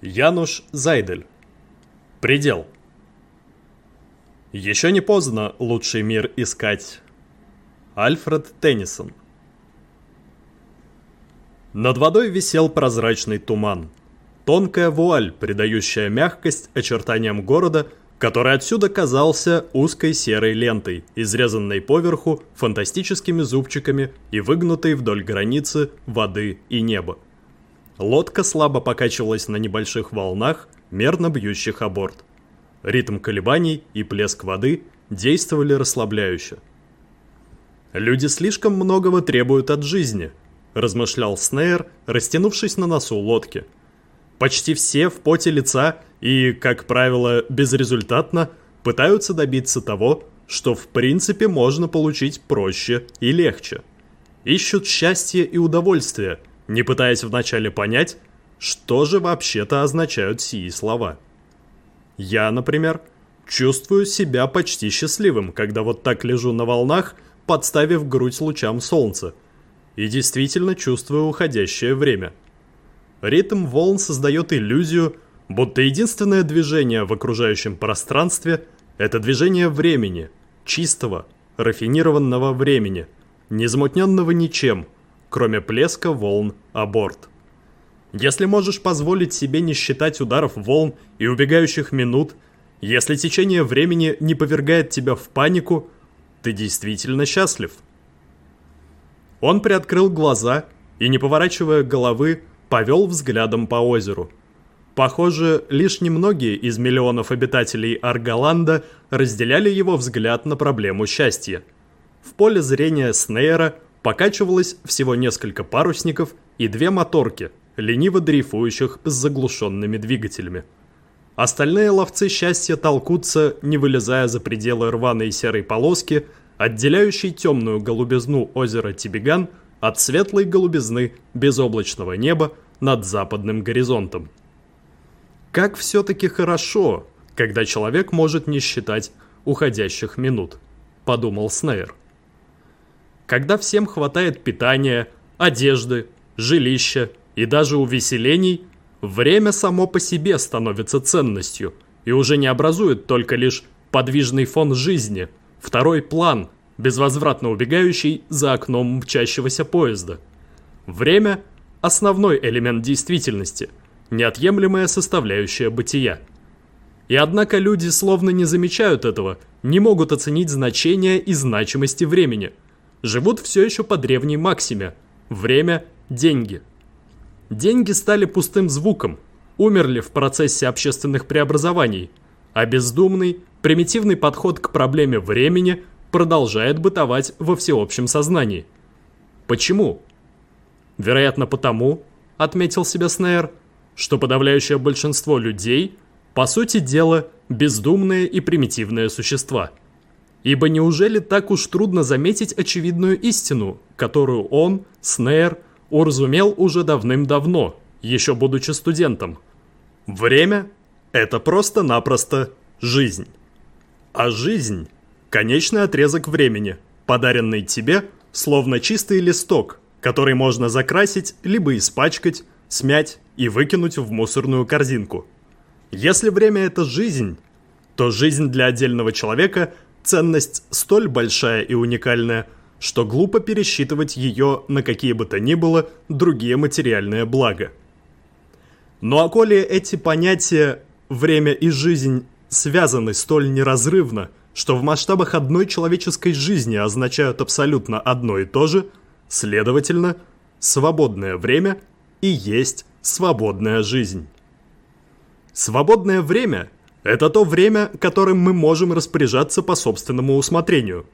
Януш Зайдель. Предел. Еще не поздно лучший мир искать. Альфред Теннисон. Над водой висел прозрачный туман. Тонкая вуаль, придающая мягкость очертаниям города, который отсюда казался узкой серой лентой, изрезанной поверху фантастическими зубчиками и выгнутой вдоль границы воды и неба. Лодка слабо покачивалась на небольших волнах, мерно бьющих о борт. Ритм колебаний и плеск воды действовали расслабляюще. «Люди слишком многого требуют от жизни», – размышлял Снейр, растянувшись на носу лодки. «Почти все в поте лица и, как правило, безрезультатно пытаются добиться того, что в принципе можно получить проще и легче. Ищут счастье и удовольствие – не пытаясь вначале понять, что же вообще-то означают сии слова. Я, например, чувствую себя почти счастливым, когда вот так лежу на волнах, подставив грудь лучам солнца, и действительно чувствую уходящее время. Ритм волн создает иллюзию, будто единственное движение в окружающем пространстве – это движение времени, чистого, рафинированного времени, незамутненного ничем – кроме плеска волн о борт. Если можешь позволить себе не считать ударов волн и убегающих минут, если течение времени не повергает тебя в панику, ты действительно счастлив. Он приоткрыл глаза и, не поворачивая головы, повел взглядом по озеру. Похоже, лишь немногие из миллионов обитателей Аргаланда разделяли его взгляд на проблему счастья. В поле зрения Снейра – покачивалось всего несколько парусников и две моторки, лениво дрейфующих с заглушенными двигателями. Остальные ловцы счастья толкутся, не вылезая за пределы рваной серой полоски, отделяющей темную голубизну озера Тибиган от светлой голубизны безоблачного неба над западным горизонтом. Как все-таки хорошо, когда человек может не считать уходящих минут, подумал Снейр когда всем хватает питания, одежды, жилища и даже увеселений, время само по себе становится ценностью и уже не образует только лишь подвижный фон жизни, второй план, безвозвратно убегающий за окном мчащегося поезда. Время – основной элемент действительности, неотъемлемая составляющая бытия. И однако люди словно не замечают этого, не могут оценить значение и значимости времени – живут все еще по древней максиме «время – деньги». Деньги стали пустым звуком, умерли в процессе общественных преобразований, а бездумный, примитивный подход к проблеме времени продолжает бытовать во всеобщем сознании. Почему? Вероятно потому, отметил себе Снейр, что подавляющее большинство людей, по сути дела, бездумные и примитивные существа – Ибо неужели так уж трудно заметить очевидную истину, которую он, Снейр, уразумел уже давным-давно, еще будучи студентом? Время – это просто-напросто жизнь. А жизнь – конечный отрезок времени, подаренный тебе, словно чистый листок, который можно закрасить, либо испачкать, смять и выкинуть в мусорную корзинку. Если время – это жизнь, то жизнь для отдельного человека – ценность столь большая и уникальная, что глупо пересчитывать ее на какие бы то ни было другие материальные блага. Ну а коли эти понятия «время» и «жизнь» связаны столь неразрывно, что в масштабах одной человеческой жизни означают абсолютно одно и то же, следовательно, свободное время и есть свободная жизнь. Свободное время – это то время, которым мы можем распоряжаться по собственному усмотрению.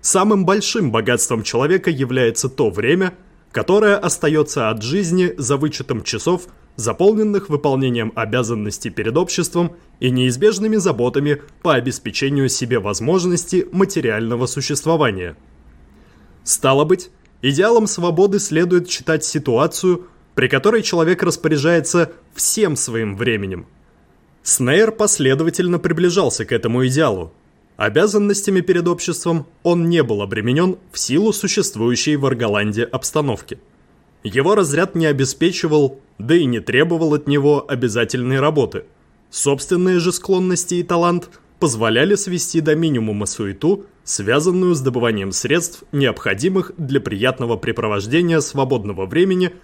Самым большим богатством человека является то время, которое остается от жизни за вычетом часов, заполненных выполнением обязанностей перед обществом и неизбежными заботами по обеспечению себе возможности материального существования. Стало быть, идеалом свободы следует считать ситуацию, при которой человек распоряжается всем своим временем – Снейр последовательно приближался к этому идеалу. Обязанностями перед обществом он не был обременен в силу существующей в Арголанде обстановки. Его разряд не обеспечивал, да и не требовал от него обязательной работы. Собственные же склонности и талант позволяли свести до минимума суету, связанную с добыванием средств, необходимых для приятного препровождения свободного времени,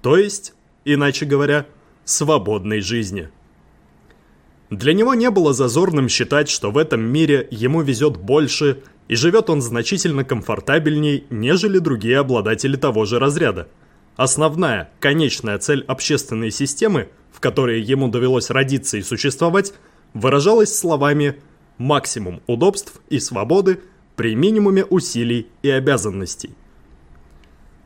то есть, иначе говоря, свободной жизни. Для него не было зазорным считать, что в этом мире ему везет больше, и живет он значительно комфортабельней, нежели другие обладатели того же разряда. Основная, конечная цель общественной системы, в которой ему довелось родиться и существовать, выражалась словами «максимум удобств и свободы при минимуме усилий и обязанностей».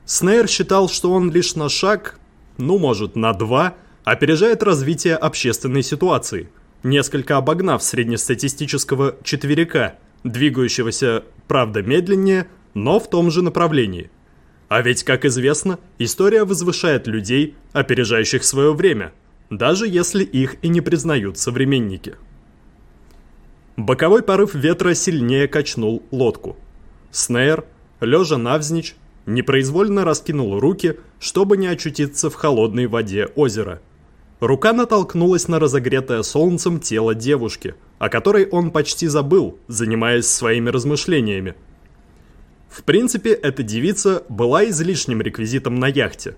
Снейр считал, что он лишь на шаг, ну может на два, опережает развитие общественной ситуации – несколько обогнав среднестатистического четверика, двигающегося, правда, медленнее, но в том же направлении. А ведь, как известно, история возвышает людей, опережающих свое время, даже если их и не признают современники. Боковой порыв ветра сильнее качнул лодку. Снейр, лежа навзничь, непроизвольно раскинул руки, чтобы не очутиться в холодной воде озера – Рука натолкнулась на разогретое солнцем тело девушки, о которой он почти забыл, занимаясь своими размышлениями. В принципе, эта девица была излишним реквизитом на яхте.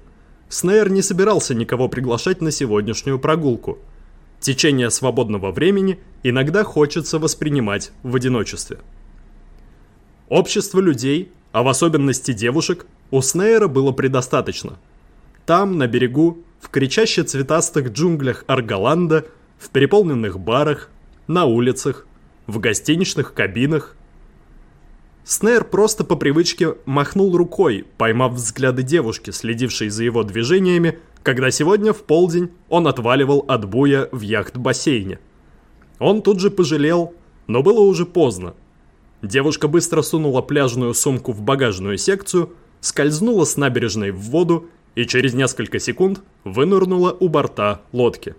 Снейр не собирался никого приглашать на сегодняшнюю прогулку. Течение свободного времени иногда хочется воспринимать в одиночестве. Общество людей, а в особенности девушек, у Снейра было предостаточно. Там, на берегу, в кричаще цветастых джунглях Арголанда, в переполненных барах, на улицах, в гостиничных кабинах. Снейр просто по привычке махнул рукой, поймав взгляды девушки, следившей за его движениями, когда сегодня в полдень он отваливал от буя в яхт-бассейне. Он тут же пожалел, но было уже поздно. Девушка быстро сунула пляжную сумку в багажную секцию, скользнула с набережной в воду и через несколько секунд вынырнула у борта лодки.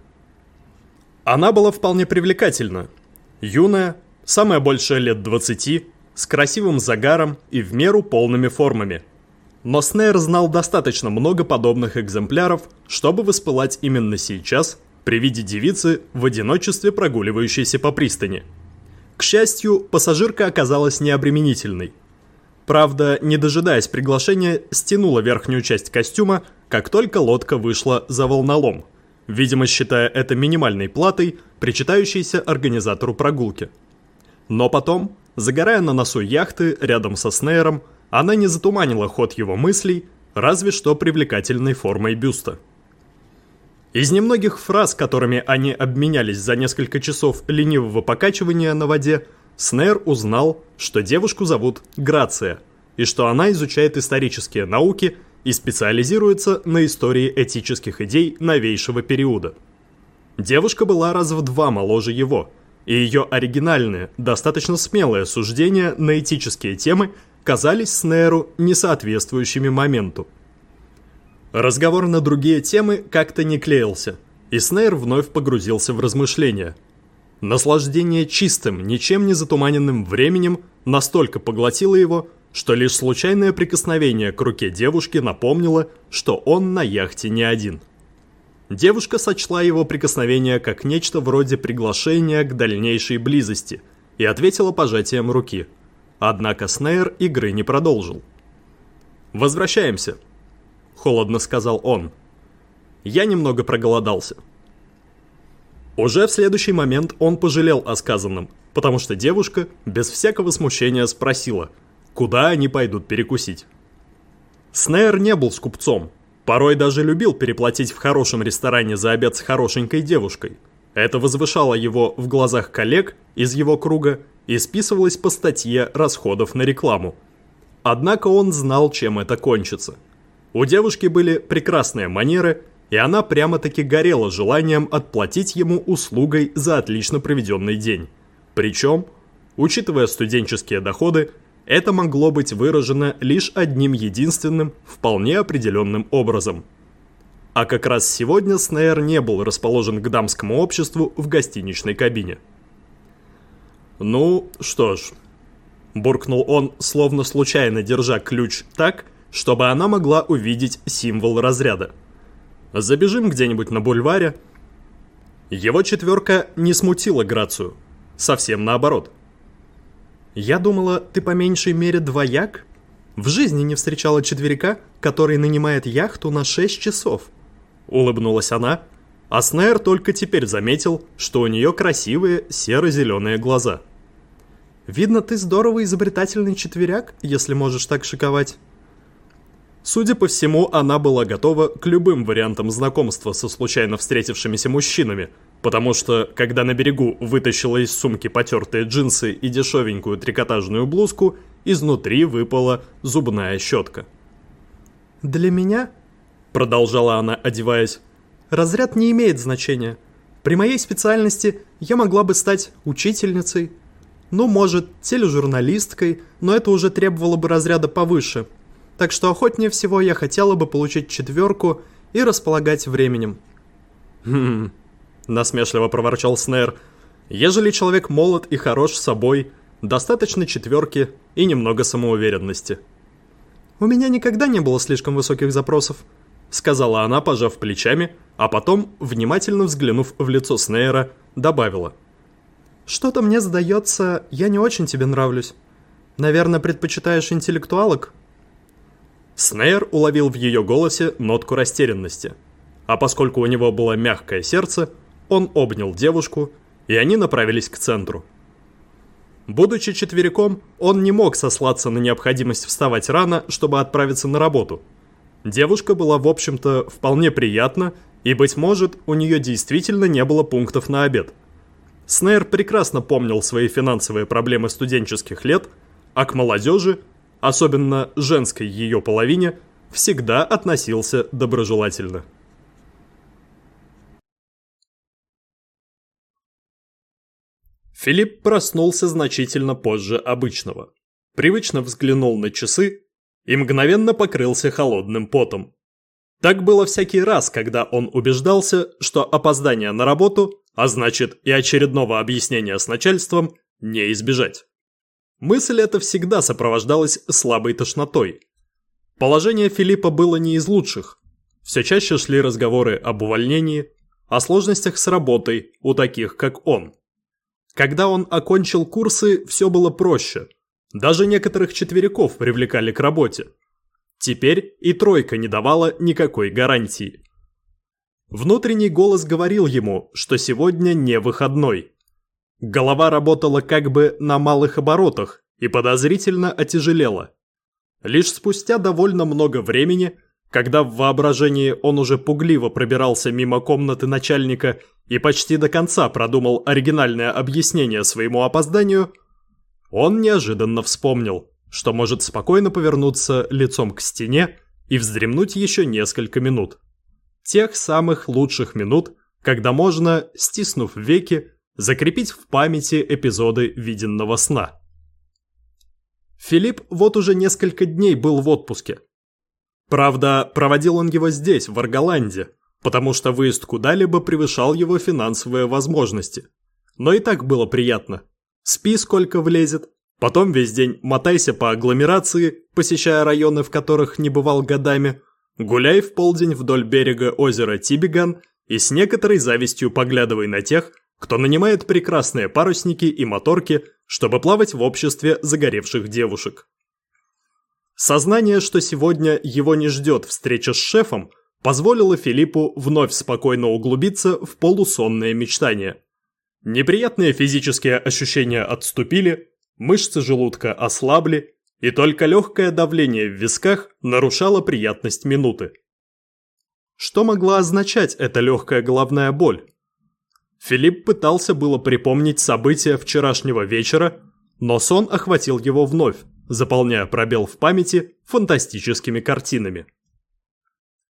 Она была вполне привлекательна. Юная, самая большая лет 20, с красивым загаром и в меру полными формами. Но Снейр знал достаточно много подобных экземпляров, чтобы воспылать именно сейчас при виде девицы в одиночестве прогуливающейся по пристани. К счастью, пассажирка оказалась необременительной – Правда, не дожидаясь приглашения, стянула верхнюю часть костюма, как только лодка вышла за волнолом, видимо считая это минимальной платой, причитающейся организатору прогулки. Но потом, загорая на носу яхты рядом со Снейром, она не затуманила ход его мыслей, разве что привлекательной формой бюста. Из немногих фраз, которыми они обменялись за несколько часов ленивого покачивания на воде, Снейр узнал, что девушку зовут Грация, и что она изучает исторические науки и специализируется на истории этических идей новейшего периода. Девушка была раз в два моложе его, и ее оригинальные, достаточно смелые суждения на этические темы казались Снейру несоответствующими моменту. Разговор на другие темы как-то не клеился, и Снейр вновь погрузился в размышления – Наслаждение чистым, ничем не затуманенным временем настолько поглотило его, что лишь случайное прикосновение к руке девушки напомнило, что он на яхте не один. Девушка сочла его прикосновение как нечто вроде приглашения к дальнейшей близости и ответила пожатием руки. Однако Снейр игры не продолжил. «Возвращаемся», — холодно сказал он. «Я немного проголодался». Уже в следующий момент он пожалел о сказанном, потому что девушка без всякого смущения спросила, куда они пойдут перекусить. Снейр не был скупцом, порой даже любил переплатить в хорошем ресторане за обед с хорошенькой девушкой. Это возвышало его в глазах коллег из его круга и списывалось по статье расходов на рекламу. Однако он знал, чем это кончится. У девушки были прекрасные манеры – и она прямо-таки горела желанием отплатить ему услугой за отлично проведенный день. Причем, учитывая студенческие доходы, это могло быть выражено лишь одним единственным, вполне определенным образом. А как раз сегодня Снейр не был расположен к дамскому обществу в гостиничной кабине. «Ну, что ж», – буркнул он, словно случайно держа ключ так, чтобы она могла увидеть символ разряда – Забежим где-нибудь на бульваре. Его четверка не смутила Грацию. Совсем наоборот. Я думала, ты по меньшей мере двояк? В жизни не встречала четверика, который нанимает яхту на 6 часов. Улыбнулась она, а Снейр только теперь заметил, что у нее красивые серо-зеленые глаза. Видно, ты здорово изобретательный четверяк, если можешь так шиковать. Судя по всему, она была готова к любым вариантам знакомства со случайно встретившимися мужчинами, потому что, когда на берегу вытащила из сумки потертые джинсы и дешевенькую трикотажную блузку, изнутри выпала зубная щетка. «Для меня», — продолжала она, одеваясь, — «разряд не имеет значения. При моей специальности я могла бы стать учительницей, ну, может, тележурналисткой, но это уже требовало бы разряда повыше» так что охотнее всего я хотела бы получить четверку и располагать временем. «Хм...» – насмешливо проворчал Снейр. «Ежели человек молод и хорош собой, достаточно четверки и немного самоуверенности». «У меня никогда не было слишком высоких запросов», – сказала она, пожав плечами, а потом, внимательно взглянув в лицо Снейра, добавила. «Что-то мне сдается, я не очень тебе нравлюсь. Наверное, предпочитаешь интеллектуалок?» Снейр уловил в ее голосе нотку растерянности. А поскольку у него было мягкое сердце, он обнял девушку, и они направились к центру. Будучи четвериком, он не мог сослаться на необходимость вставать рано, чтобы отправиться на работу. Девушка была, в общем-то, вполне приятна, и, быть может, у нее действительно не было пунктов на обед. Снейр прекрасно помнил свои финансовые проблемы студенческих лет, а к молодежи особенно женской ее половине, всегда относился доброжелательно. Филипп проснулся значительно позже обычного. Привычно взглянул на часы и мгновенно покрылся холодным потом. Так было всякий раз, когда он убеждался, что опоздание на работу, а значит и очередного объяснения с начальством, не избежать. Мысль эта всегда сопровождалась слабой тошнотой. Положение Филиппа было не из лучших. Все чаще шли разговоры об увольнении, о сложностях с работой у таких, как он. Когда он окончил курсы, все было проще. Даже некоторых четверяков привлекали к работе. Теперь и тройка не давала никакой гарантии. Внутренний голос говорил ему, что сегодня не выходной – Голова работала как бы на малых оборотах и подозрительно отяжелела. Лишь спустя довольно много времени, когда в воображении он уже пугливо пробирался мимо комнаты начальника и почти до конца продумал оригинальное объяснение своему опозданию, он неожиданно вспомнил, что может спокойно повернуться лицом к стене и вздремнуть еще несколько минут. Тех самых лучших минут, когда можно, стиснув веки, закрепить в памяти эпизоды виденного сна. Филипп вот уже несколько дней был в отпуске. Правда, проводил он его здесь, в Арголанде, потому что выезд куда-либо превышал его финансовые возможности. Но и так было приятно. Спи сколько влезет, потом весь день мотайся по агломерации, посещая районы, в которых не бывал годами, гуляй в полдень вдоль берега озера Тибиган и с некоторой завистью поглядывай на тех, кто нанимает прекрасные парусники и моторки, чтобы плавать в обществе загоревших девушек. Сознание, что сегодня его не ждет встреча с шефом, позволило Филиппу вновь спокойно углубиться в полусонное мечтание. Неприятные физические ощущения отступили, мышцы желудка ослабли, и только легкое давление в висках нарушало приятность минуты. Что могла означать эта легкая головная боль? Филипп пытался было припомнить события вчерашнего вечера, но сон охватил его вновь, заполняя пробел в памяти фантастическими картинами.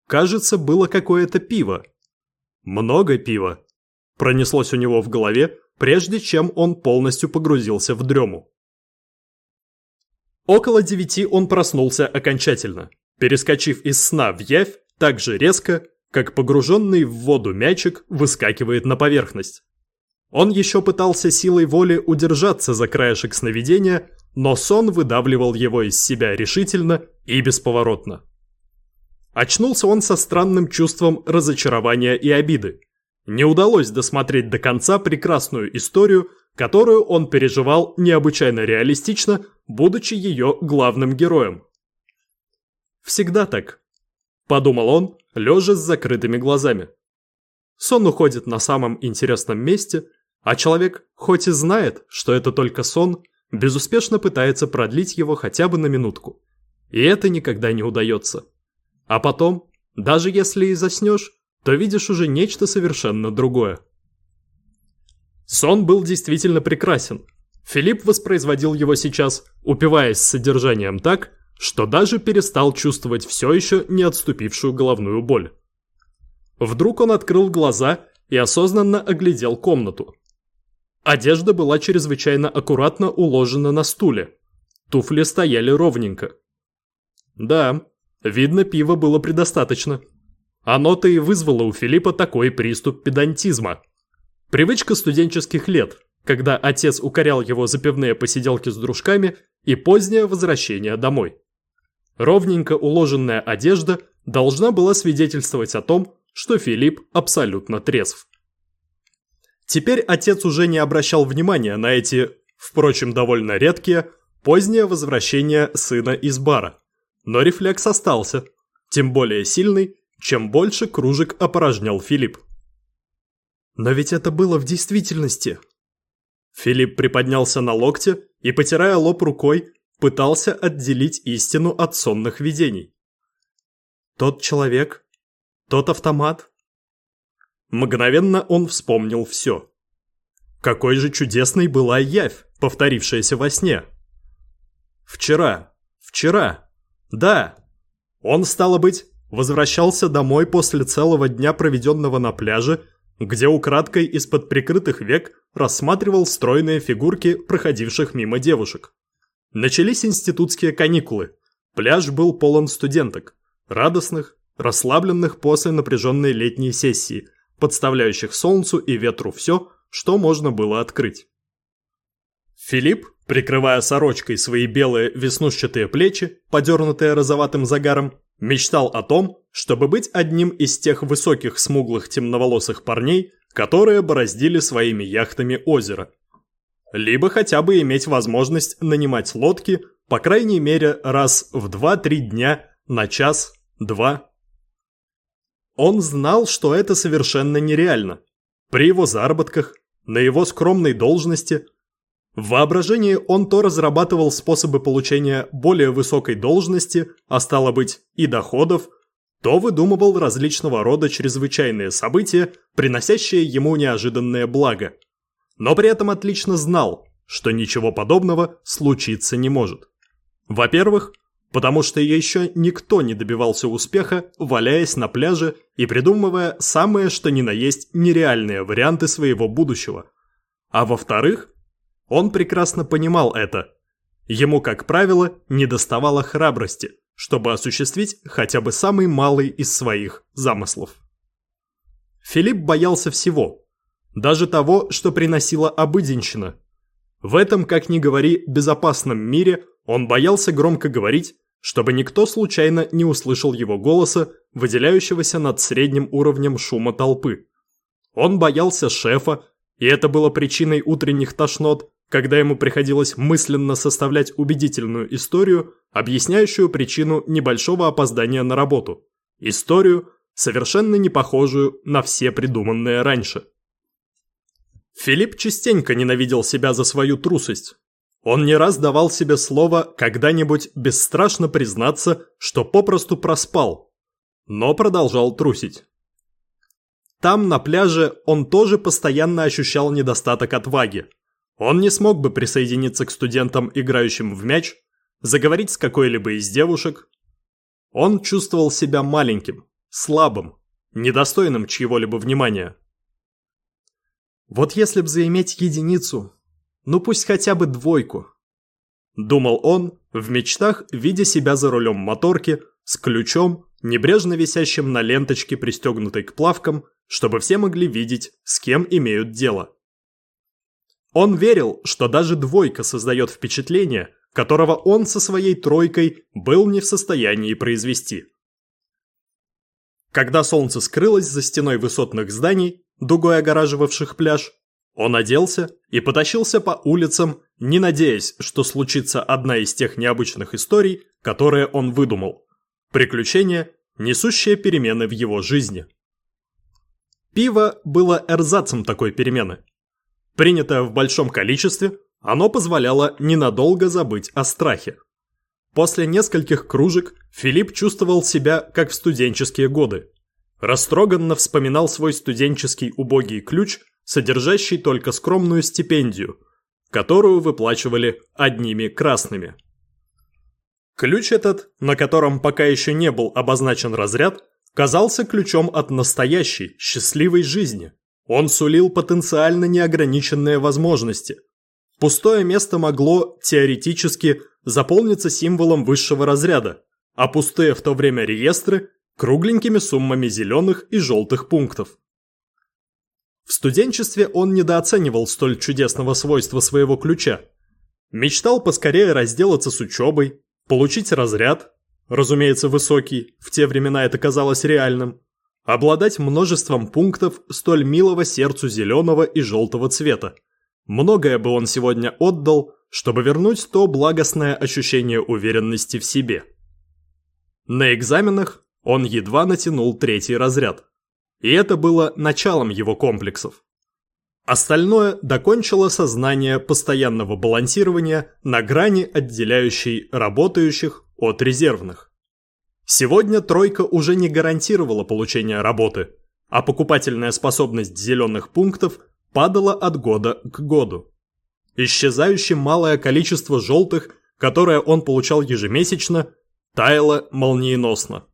Кажется, было какое-то пиво. Много пива. Пронеслось у него в голове, прежде чем он полностью погрузился в дрему. Около девяти он проснулся окончательно, перескочив из сна в явь так же резко, как погруженный в воду мячик выскакивает на поверхность. Он еще пытался силой воли удержаться за краешек сновидения, но сон выдавливал его из себя решительно и бесповоротно. Очнулся он со странным чувством разочарования и обиды. Не удалось досмотреть до конца прекрасную историю, которую он переживал необычайно реалистично, будучи ее главным героем. «Всегда так», – подумал он, лежа с закрытыми глазами. Сон уходит на самом интересном месте, а человек, хоть и знает, что это только сон, безуспешно пытается продлить его хотя бы на минутку. И это никогда не удается. А потом, даже если и заснешь, то видишь уже нечто совершенно другое. Сон был действительно прекрасен. Филипп воспроизводил его сейчас, упиваясь содержанием так, что даже перестал чувствовать все еще не отступившую головную боль. Вдруг он открыл глаза и осознанно оглядел комнату. Одежда была чрезвычайно аккуратно уложена на стуле. Туфли стояли ровненько. Да, Видно, пива было предостаточно. Оно-то и вызвало у Филиппа такой приступ педантизма. Привычка студенческих лет, когда отец укорял его за пивные посиделки с дружками и позднее возвращение домой. Ровненько уложенная одежда должна была свидетельствовать о том, что Филипп абсолютно трезв. Теперь отец уже не обращал внимания на эти, впрочем, довольно редкие, поздние возвращения сына из бара. Но рефлекс остался, тем более сильный, чем больше кружек опорожнял Филипп. Но ведь это было в действительности. Филипп приподнялся на локте и, потирая лоб рукой, пытался отделить истину от сонных видений. Тот человек, тот автомат. Мгновенно он вспомнил все. Какой же чудесной была явь, повторившаяся во сне. Вчера, вчера, да. Он, стало быть, возвращался домой после целого дня, проведенного на пляже, где украдкой из-под прикрытых век рассматривал стройные фигурки проходивших мимо девушек. Начались институтские каникулы. Пляж был полон студенток, радостных, расслабленных после напряженной летней сессии, подставляющих солнцу и ветру все, что можно было открыть. Филипп, прикрывая сорочкой свои белые веснушчатые плечи, подернутые розоватым загаром, мечтал о том, чтобы быть одним из тех высоких смуглых темноволосых парней, которые бороздили своими яхтами озеро. Либо хотя бы иметь возможность нанимать лодки, по крайней мере, раз в 2-3 дня на час-два. Он знал, что это совершенно нереально. При его заработках, на его скромной должности – в воображении он то разрабатывал способы получения более высокой должности, а стало быть и доходов, то выдумывал различного рода чрезвычайные события, приносящие ему неожиданное благо. Но при этом отлично знал, что ничего подобного случиться не может. Во-первых, потому что еще никто не добивался успеха, валяясь на пляже и придумывая самые что ни на есть нереальные варианты своего будущего. А во-вторых, он прекрасно понимал это. Ему, как правило, не доставало храбрости, чтобы осуществить хотя бы самый малый из своих замыслов. Филипп боялся всего, даже того, что приносила обыденщина. В этом, как ни говори, безопасном мире он боялся громко говорить, чтобы никто случайно не услышал его голоса, выделяющегося над средним уровнем шума толпы. Он боялся шефа, и это было причиной утренних тошнот, когда ему приходилось мысленно составлять убедительную историю, объясняющую причину небольшого опоздания на работу. Историю, совершенно не похожую на все придуманные раньше. Филипп частенько ненавидел себя за свою трусость. Он не раз давал себе слово когда-нибудь бесстрашно признаться, что попросту проспал, но продолжал трусить. Там, на пляже, он тоже постоянно ощущал недостаток отваги. Он не смог бы присоединиться к студентам, играющим в мяч, заговорить с какой-либо из девушек. Он чувствовал себя маленьким, слабым, недостойным чьего-либо внимания. Вот если б заиметь единицу, ну пусть хотя бы двойку. Думал он, в мечтах, видя себя за рулем моторки, с ключом, небрежно висящим на ленточке, пристегнутой к плавкам, чтобы все могли видеть, с кем имеют дело. Он верил, что даже двойка создает впечатление, которого он со своей тройкой был не в состоянии произвести. Когда солнце скрылось за стеной высотных зданий, дугой огораживавших пляж, он оделся и потащился по улицам, не надеясь, что случится одна из тех необычных историй, которые он выдумал. Приключения, несущие перемены в его жизни. Пиво было эрзацем такой перемены. Принятое в большом количестве, оно позволяло ненадолго забыть о страхе. После нескольких кружек Филипп чувствовал себя как в студенческие годы. Растроганно вспоминал свой студенческий убогий ключ, содержащий только скромную стипендию, которую выплачивали одними красными. Ключ этот, на котором пока еще не был обозначен разряд, казался ключом от настоящей, счастливой жизни. Он сулил потенциально неограниченные возможности. Пустое место могло, теоретически, заполнится символом высшего разряда, а пустые в то время реестры – кругленькими суммами зеленых и желтых пунктов. В студенчестве он недооценивал столь чудесного свойства своего ключа. Мечтал поскорее разделаться с учебой, получить разряд, разумеется высокий, в те времена это казалось реальным, обладать множеством пунктов столь милого сердцу зеленого и желтого цвета. Многое бы он сегодня отдал, чтобы вернуть то благостное ощущение уверенности в себе. На экзаменах он едва натянул третий разряд. И это было началом его комплексов. Остальное докончило сознание постоянного балансирования на грани, отделяющей работающих от резервных. Сегодня тройка уже не гарантировала получение работы, а покупательная способность зеленых пунктов падала от года к году. Исчезающе малое количество желтых, которое он получал ежемесячно, таяло молниеносно.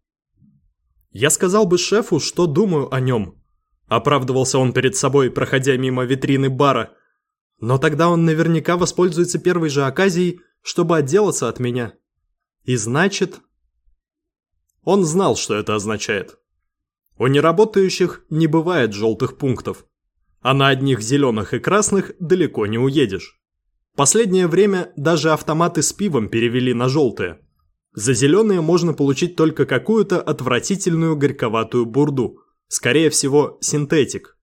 «Я сказал бы шефу, что думаю о нем», – оправдывался он перед собой, проходя мимо витрины бара. «Но тогда он наверняка воспользуется первой же оказией, чтобы отделаться от меня. И значит...» Он знал, что это означает. У неработающих не бывает желтых пунктов а на одних зеленых и красных далеко не уедешь. Последнее время даже автоматы с пивом перевели на желтые. За зеленые можно получить только какую-то отвратительную горьковатую бурду, скорее всего, синтетик.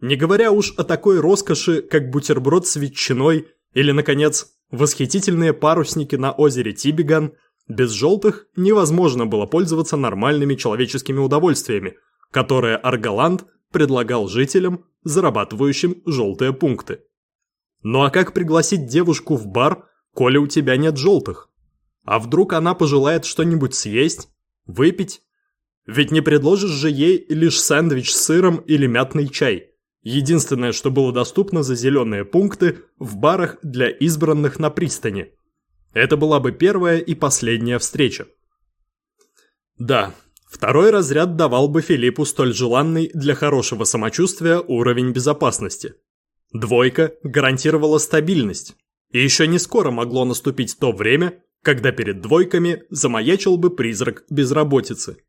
Не говоря уж о такой роскоши, как бутерброд с ветчиной или, наконец, восхитительные парусники на озере Тибиган, без желтых невозможно было пользоваться нормальными человеческими удовольствиями, которые Арголанд предлагал жителям зарабатывающим желтые пункты. Ну а как пригласить девушку в бар, коли у тебя нет желтых? А вдруг она пожелает что-нибудь съесть, выпить? Ведь не предложишь же ей лишь сэндвич с сыром или мятный чай. Единственное, что было доступно за зеленые пункты в барах для избранных на пристани. Это была бы первая и последняя встреча. Да, Второй разряд давал бы Филиппу столь желанный для хорошего самочувствия уровень безопасности. Двойка гарантировала стабильность. И еще не скоро могло наступить то время, когда перед двойками замаячил бы призрак безработицы.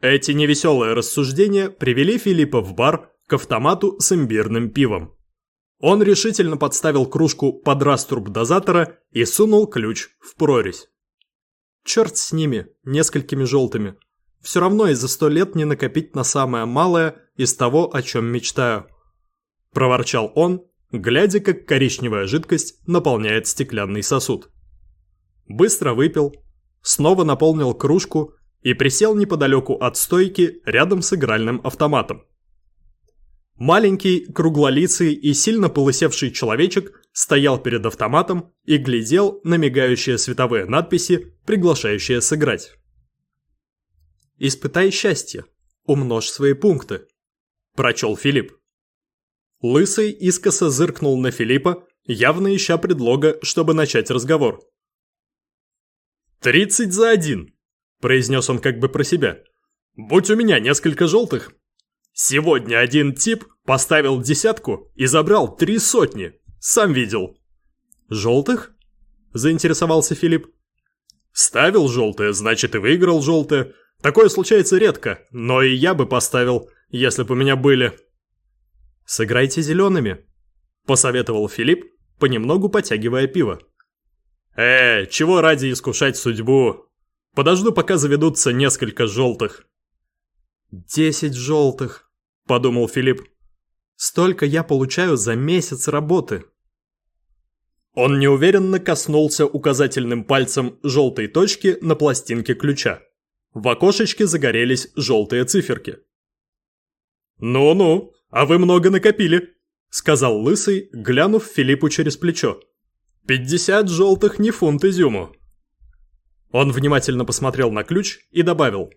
Эти невеселые рассуждения привели Филиппа в бар к автомату с имбирным пивом. Он решительно подставил кружку под раструб дозатора и сунул ключ в прорезь. Черт с ними, несколькими желтыми. Все равно и за сто лет не накопить на самое малое из того, о чем мечтаю. Проворчал он, глядя, как коричневая жидкость наполняет стеклянный сосуд. Быстро выпил, снова наполнил кружку и присел неподалеку от стойки рядом с игральным автоматом. Маленький, круглолицый и сильно полысевший человечек стоял перед автоматом и глядел на мигающие световые надписи, приглашающие сыграть. «Испытай счастье, умножь свои пункты», – прочел Филипп. Лысый искоса зыркнул на Филиппа, явно ища предлога, чтобы начать разговор. «Тридцать за один», – произнес он как бы про себя. «Будь у меня несколько желтых, Сегодня один тип поставил десятку и забрал три сотни. Сам видел. Желтых? Заинтересовался Филипп. Ставил желтое, значит и выиграл желтое. Такое случается редко, но и я бы поставил, если бы у меня были. Сыграйте зелеными, посоветовал Филипп, понемногу потягивая пиво. Э, чего ради искушать судьбу? Подожду, пока заведутся несколько желтых. «Десять желтых», – подумал Филипп. «Столько я получаю за месяц работы». Он неуверенно коснулся указательным пальцем желтой точки на пластинке ключа. В окошечке загорелись желтые циферки. «Ну-ну, а вы много накопили», — сказал Лысый, глянув Филиппу через плечо. «Пятьдесят желтых не фунт изюму». Он внимательно посмотрел на ключ и добавил.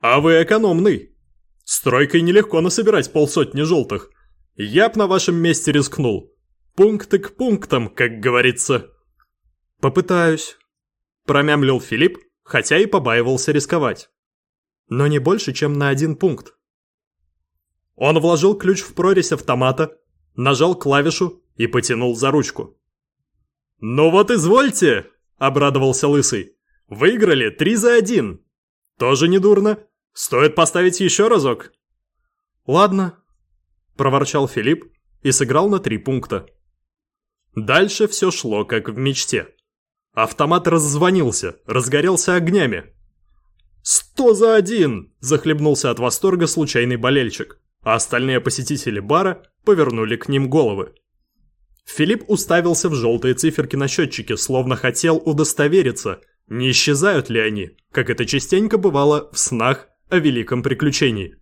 «А вы экономный. Стройкой нелегко насобирать полсотни желтых. Я б на вашем месте рискнул. Пункты к пунктам, как говорится». «Попытаюсь», – промямлил Филипп, хотя и побаивался рисковать. «Но не больше, чем на один пункт». Он вложил ключ в прорезь автомата, нажал клавишу и потянул за ручку. «Ну вот извольте!» – обрадовался Лысый. «Выиграли три за один. Тоже недурно. Стоит поставить еще разок». «Ладно», – проворчал Филипп и сыграл на три пункта. Дальше все шло, как в мечте. Автомат раззвонился, разгорелся огнями. «Сто за один!» – захлебнулся от восторга случайный болельщик, а остальные посетители бара повернули к ним головы. Филипп уставился в желтые циферки на счетчике, словно хотел удостовериться, не исчезают ли они, как это частенько бывало в снах о великом приключении.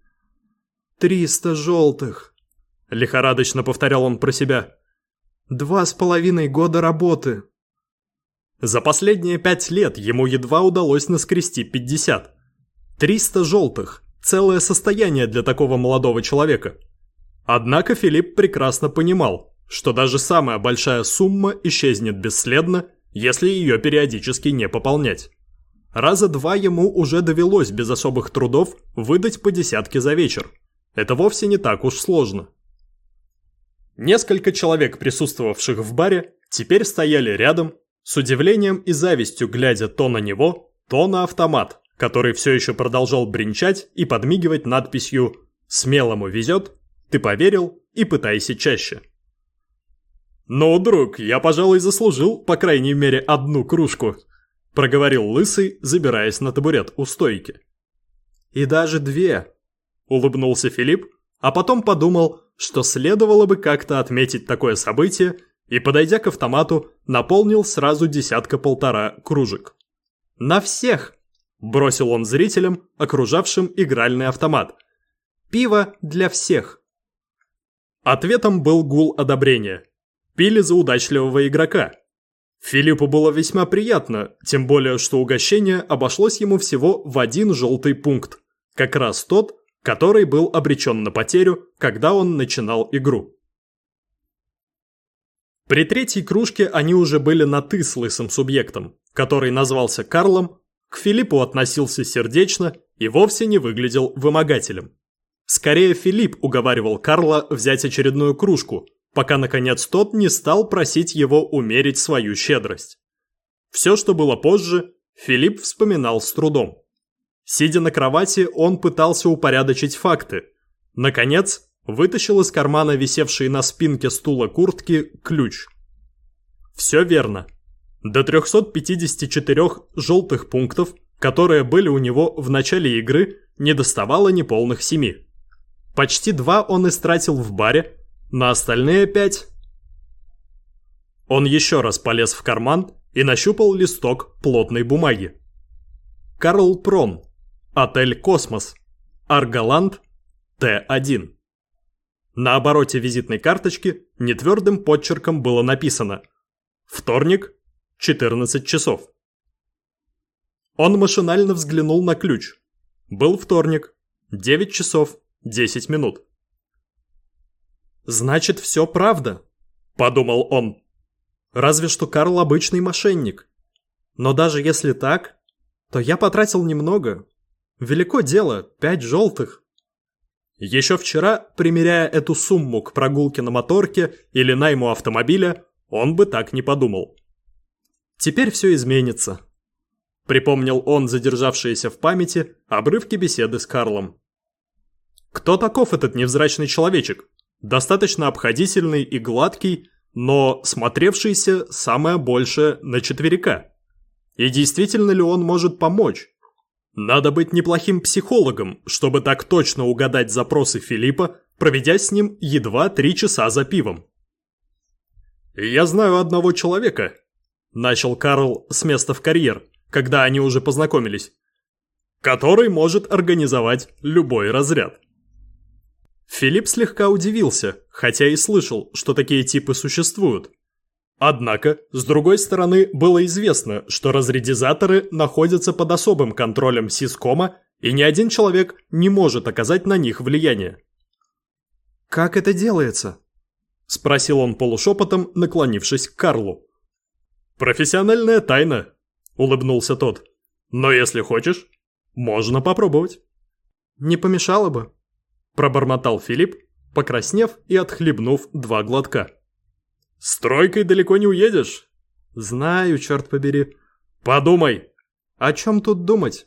«Триста желтых!» – лихорадочно повторял он про себя. «Два с половиной года работы!» За последние пять лет ему едва удалось наскрести пятьдесят. Триста желтых – целое состояние для такого молодого человека. Однако Филипп прекрасно понимал, что даже самая большая сумма исчезнет бесследно, если ее периодически не пополнять. Раза два ему уже довелось без особых трудов выдать по десятке за вечер. Это вовсе не так уж сложно. Несколько человек, присутствовавших в баре, теперь стояли рядом, с удивлением и завистью глядя то на него, то на автомат, который все еще продолжал бренчать и подмигивать надписью «Смелому везет, ты поверил и пытайся чаще». «Ну, друг, я, пожалуй, заслужил, по крайней мере, одну кружку», – проговорил Лысый, забираясь на табурет у стойки. «И даже две», – улыбнулся Филипп, а потом подумал, что следовало бы как-то отметить такое событие и, подойдя к автомату, наполнил сразу десятка-полтора кружек. «На всех!» – бросил он зрителям, окружавшим игральный автомат. «Пиво для всех!» Ответом был гул одобрения. Пили за удачливого игрока – Филиппу было весьма приятно, тем более, что угощение обошлось ему всего в один желтый пункт, как раз тот, который был обречен на потерю, когда он начинал игру. При третьей кружке они уже были на «ты» с лысым субъектом, который назвался Карлом, к Филиппу относился сердечно и вовсе не выглядел вымогателем. Скорее Филипп уговаривал Карла взять очередную кружку, пока, наконец, тот не стал просить его умерить свою щедрость. Все, что было позже, Филипп вспоминал с трудом. Сидя на кровати, он пытался упорядочить факты. Наконец, вытащил из кармана висевший на спинке стула куртки ключ. Все верно. До 354 желтых пунктов, которые были у него в начале игры, не доставало неполных семи. Почти два он истратил в баре, на остальные пять... Он еще раз полез в карман и нащупал листок плотной бумаги. Карл Пром. Отель «Космос». Арголанд. Т1. На обороте визитной карточки нетвердым подчерком было написано «Вторник, 14 часов». Он машинально взглянул на ключ. Был вторник, 9 часов 10 минут. «Значит, все правда», – подумал он. «Разве что Карл обычный мошенник. Но даже если так, то я потратил немного. Велико дело, пять желтых». Еще вчера, примеряя эту сумму к прогулке на моторке или найму автомобиля, он бы так не подумал. Теперь все изменится. Припомнил он задержавшиеся в памяти обрывки беседы с Карлом. Кто таков этот невзрачный человечек? Достаточно обходительный и гладкий, но смотревшийся самое большее на четверика. И действительно ли он может помочь? Надо быть неплохим психологом, чтобы так точно угадать запросы Филиппа, проведя с ним едва три часа за пивом. «Я знаю одного человека», – начал Карл с места в карьер, когда они уже познакомились, который может организовать любой разряд. Филипп слегка удивился, хотя и слышал, что такие типы существуют. Однако, с другой стороны, было известно, что разрядизаторы находятся под особым контролем Сискома, и ни один человек не может оказать на них влияние. «Как это делается?» – спросил он полушепотом, наклонившись к Карлу. «Профессиональная тайна», – улыбнулся тот. «Но если хочешь, можно попробовать». «Не помешало бы», – пробормотал Филипп, покраснев и отхлебнув два глотка. Стройкой далеко не уедешь. Знаю, черт побери. Подумай. О чем тут думать?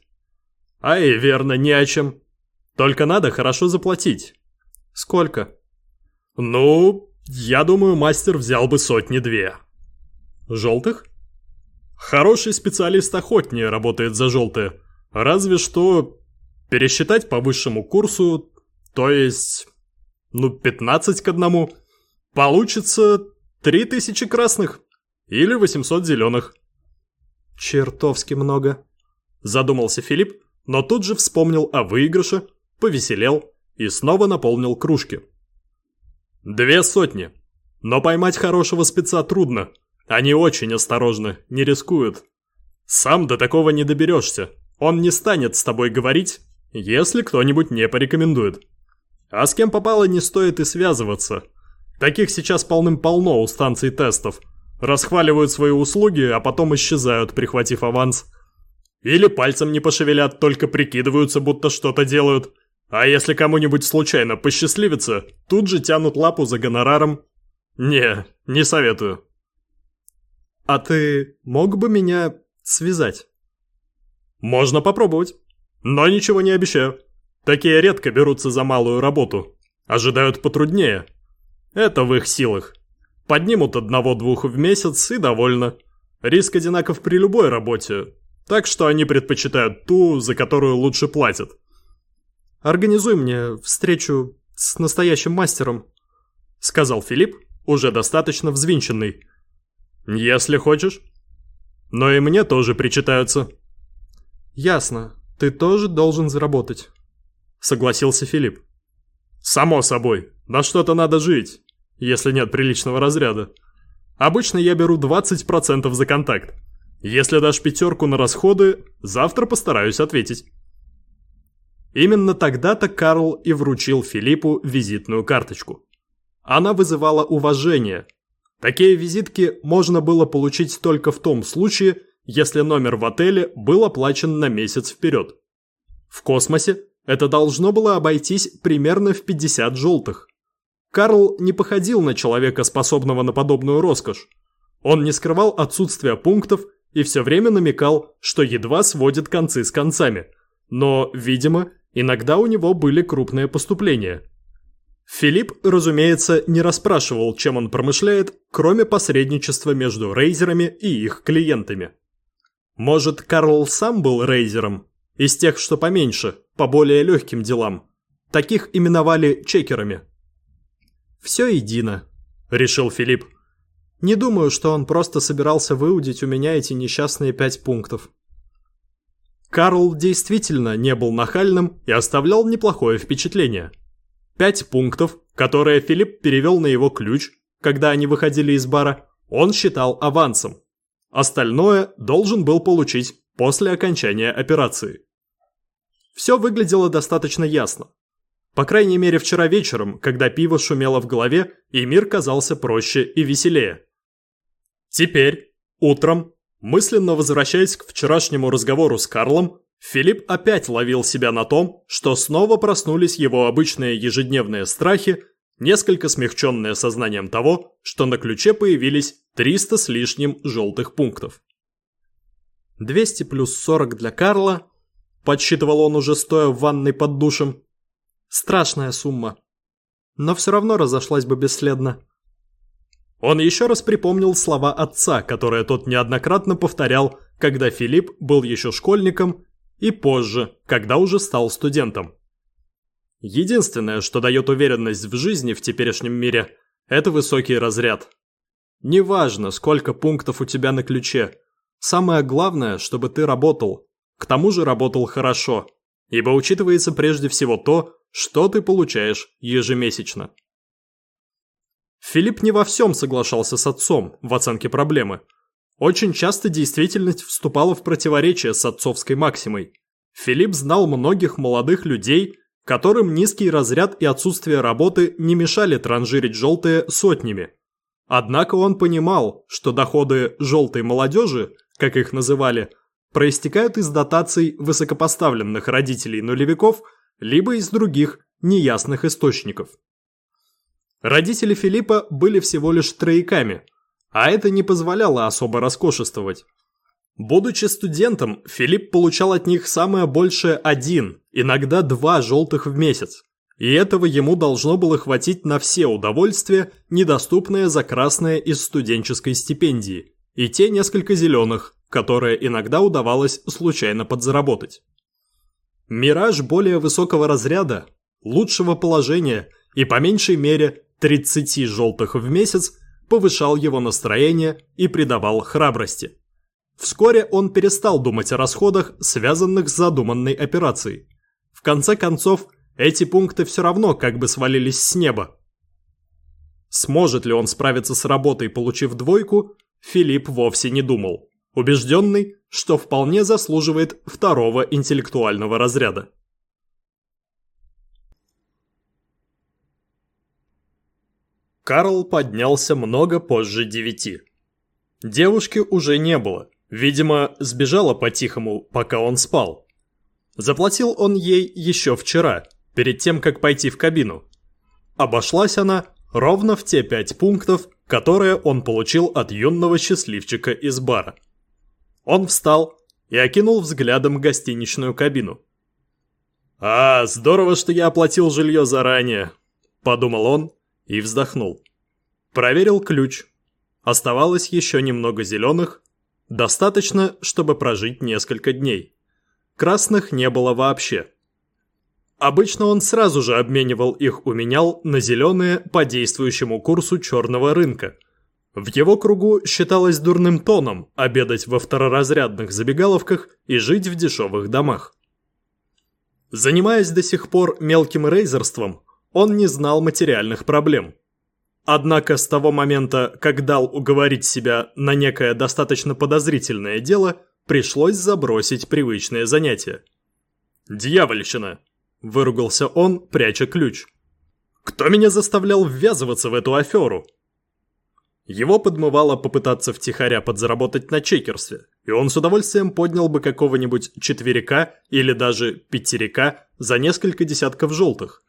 Ай, верно, не о чем. Только надо хорошо заплатить. Сколько? Ну, я думаю, мастер взял бы сотни-две. Желтых? Хороший специалист охотнее работает за желтые. Разве что пересчитать по высшему курсу, то есть, ну, 15 к одному, получится Три тысячи красных. Или восемьсот зеленых. Чертовски много. Задумался Филипп, но тут же вспомнил о выигрыше, повеселел и снова наполнил кружки. Две сотни. Но поймать хорошего спеца трудно. Они очень осторожны, не рискуют. Сам до такого не доберешься. Он не станет с тобой говорить, если кто-нибудь не порекомендует. А с кем попало не стоит и связываться. Таких сейчас полным-полно у станций тестов. Расхваливают свои услуги, а потом исчезают, прихватив аванс. Или пальцем не пошевелят, только прикидываются, будто что-то делают. А если кому-нибудь случайно посчастливится, тут же тянут лапу за гонораром. Не, не советую. А ты мог бы меня связать? Можно попробовать. Но ничего не обещаю. Такие редко берутся за малую работу. Ожидают потруднее. Это в их силах. Поднимут одного-двух в месяц и довольно. Риск одинаков при любой работе, так что они предпочитают ту, за которую лучше платят. «Организуй мне встречу с настоящим мастером», — сказал Филипп, уже достаточно взвинченный. «Если хочешь. Но и мне тоже причитаются». «Ясно. Ты тоже должен заработать», — согласился Филипп. «Само собой. На что-то надо жить если нет приличного разряда. Обычно я беру 20% за контакт. Если дашь пятерку на расходы, завтра постараюсь ответить. Именно тогда-то Карл и вручил Филиппу визитную карточку. Она вызывала уважение. Такие визитки можно было получить только в том случае, если номер в отеле был оплачен на месяц вперед. В космосе это должно было обойтись примерно в 50 желтых. Карл не походил на человека, способного на подобную роскошь. Он не скрывал отсутствия пунктов и все время намекал, что едва сводит концы с концами. Но, видимо, иногда у него были крупные поступления. Филипп, разумеется, не расспрашивал, чем он промышляет, кроме посредничества между рейзерами и их клиентами. Может, Карл сам был рейзером? Из тех, что поменьше, по более легким делам. Таких именовали чекерами. «Все едино», — решил Филипп. «Не думаю, что он просто собирался выудить у меня эти несчастные пять пунктов». Карл действительно не был нахальным и оставлял неплохое впечатление. Пять пунктов, которые Филипп перевел на его ключ, когда они выходили из бара, он считал авансом. Остальное должен был получить после окончания операции. Все выглядело достаточно ясно. По крайней мере вчера вечером, когда пиво шумело в голове, и мир казался проще и веселее. Теперь, утром, мысленно возвращаясь к вчерашнему разговору с Карлом, Филипп опять ловил себя на том, что снова проснулись его обычные ежедневные страхи, несколько смягченные сознанием того, что на ключе появились 300 с лишним желтых пунктов. 200 плюс 40 для Карла, подсчитывал он уже стоя в ванной под душем, Страшная сумма. Но все равно разошлась бы бесследно. Он еще раз припомнил слова отца, которые тот неоднократно повторял, когда Филипп был еще школьником, и позже, когда уже стал студентом. Единственное, что дает уверенность в жизни в теперешнем мире, это высокий разряд. Неважно, сколько пунктов у тебя на ключе. Самое главное, чтобы ты работал. К тому же работал хорошо, ибо учитывается прежде всего то, что ты получаешь ежемесячно. Филипп не во всем соглашался с отцом в оценке проблемы. Очень часто действительность вступала в противоречие с отцовской максимой. Филипп знал многих молодых людей, которым низкий разряд и отсутствие работы не мешали транжирить желтые сотнями. Однако он понимал, что доходы «желтой молодежи», как их называли, проистекают из дотаций высокопоставленных родителей нулевиков либо из других неясных источников. Родители Филиппа были всего лишь трояками, а это не позволяло особо роскошествовать. Будучи студентом, Филипп получал от них самое большее один, иногда два желтых в месяц. И этого ему должно было хватить на все удовольствия, недоступные за красное из студенческой стипендии, и те несколько зеленых, которые иногда удавалось случайно подзаработать. Мираж более высокого разряда, лучшего положения и по меньшей мере 30 желтых в месяц повышал его настроение и придавал храбрости. Вскоре он перестал думать о расходах, связанных с задуманной операцией. В конце концов, эти пункты все равно как бы свалились с неба. Сможет ли он справиться с работой, получив двойку, Филипп вовсе не думал, убежденный, что вполне заслуживает второго интеллектуального разряда. Карл поднялся много позже девяти. Девушки уже не было. Видимо, сбежала по-тихому, пока он спал. Заплатил он ей еще вчера, перед тем, как пойти в кабину. Обошлась она ровно в те пять пунктов, которые он получил от юного счастливчика из бара. Он встал и окинул взглядом гостиничную кабину. «А, здорово, что я оплатил жилье заранее», – подумал он, и вздохнул. Проверил ключ. Оставалось еще немного зеленых, достаточно, чтобы прожить несколько дней. Красных не было вообще. Обычно он сразу же обменивал их у менял на зеленые по действующему курсу черного рынка. В его кругу считалось дурным тоном обедать во второразрядных забегаловках и жить в дешевых домах. Занимаясь до сих пор мелким рейзерством, он не знал материальных проблем. Однако с того момента, как дал уговорить себя на некое достаточно подозрительное дело, пришлось забросить привычное занятие. «Дьявольщина!» – выругался он, пряча ключ. «Кто меня заставлял ввязываться в эту аферу?» Его подмывало попытаться втихаря подзаработать на чекерстве, и он с удовольствием поднял бы какого-нибудь четверика или даже пятерика за несколько десятков желтых.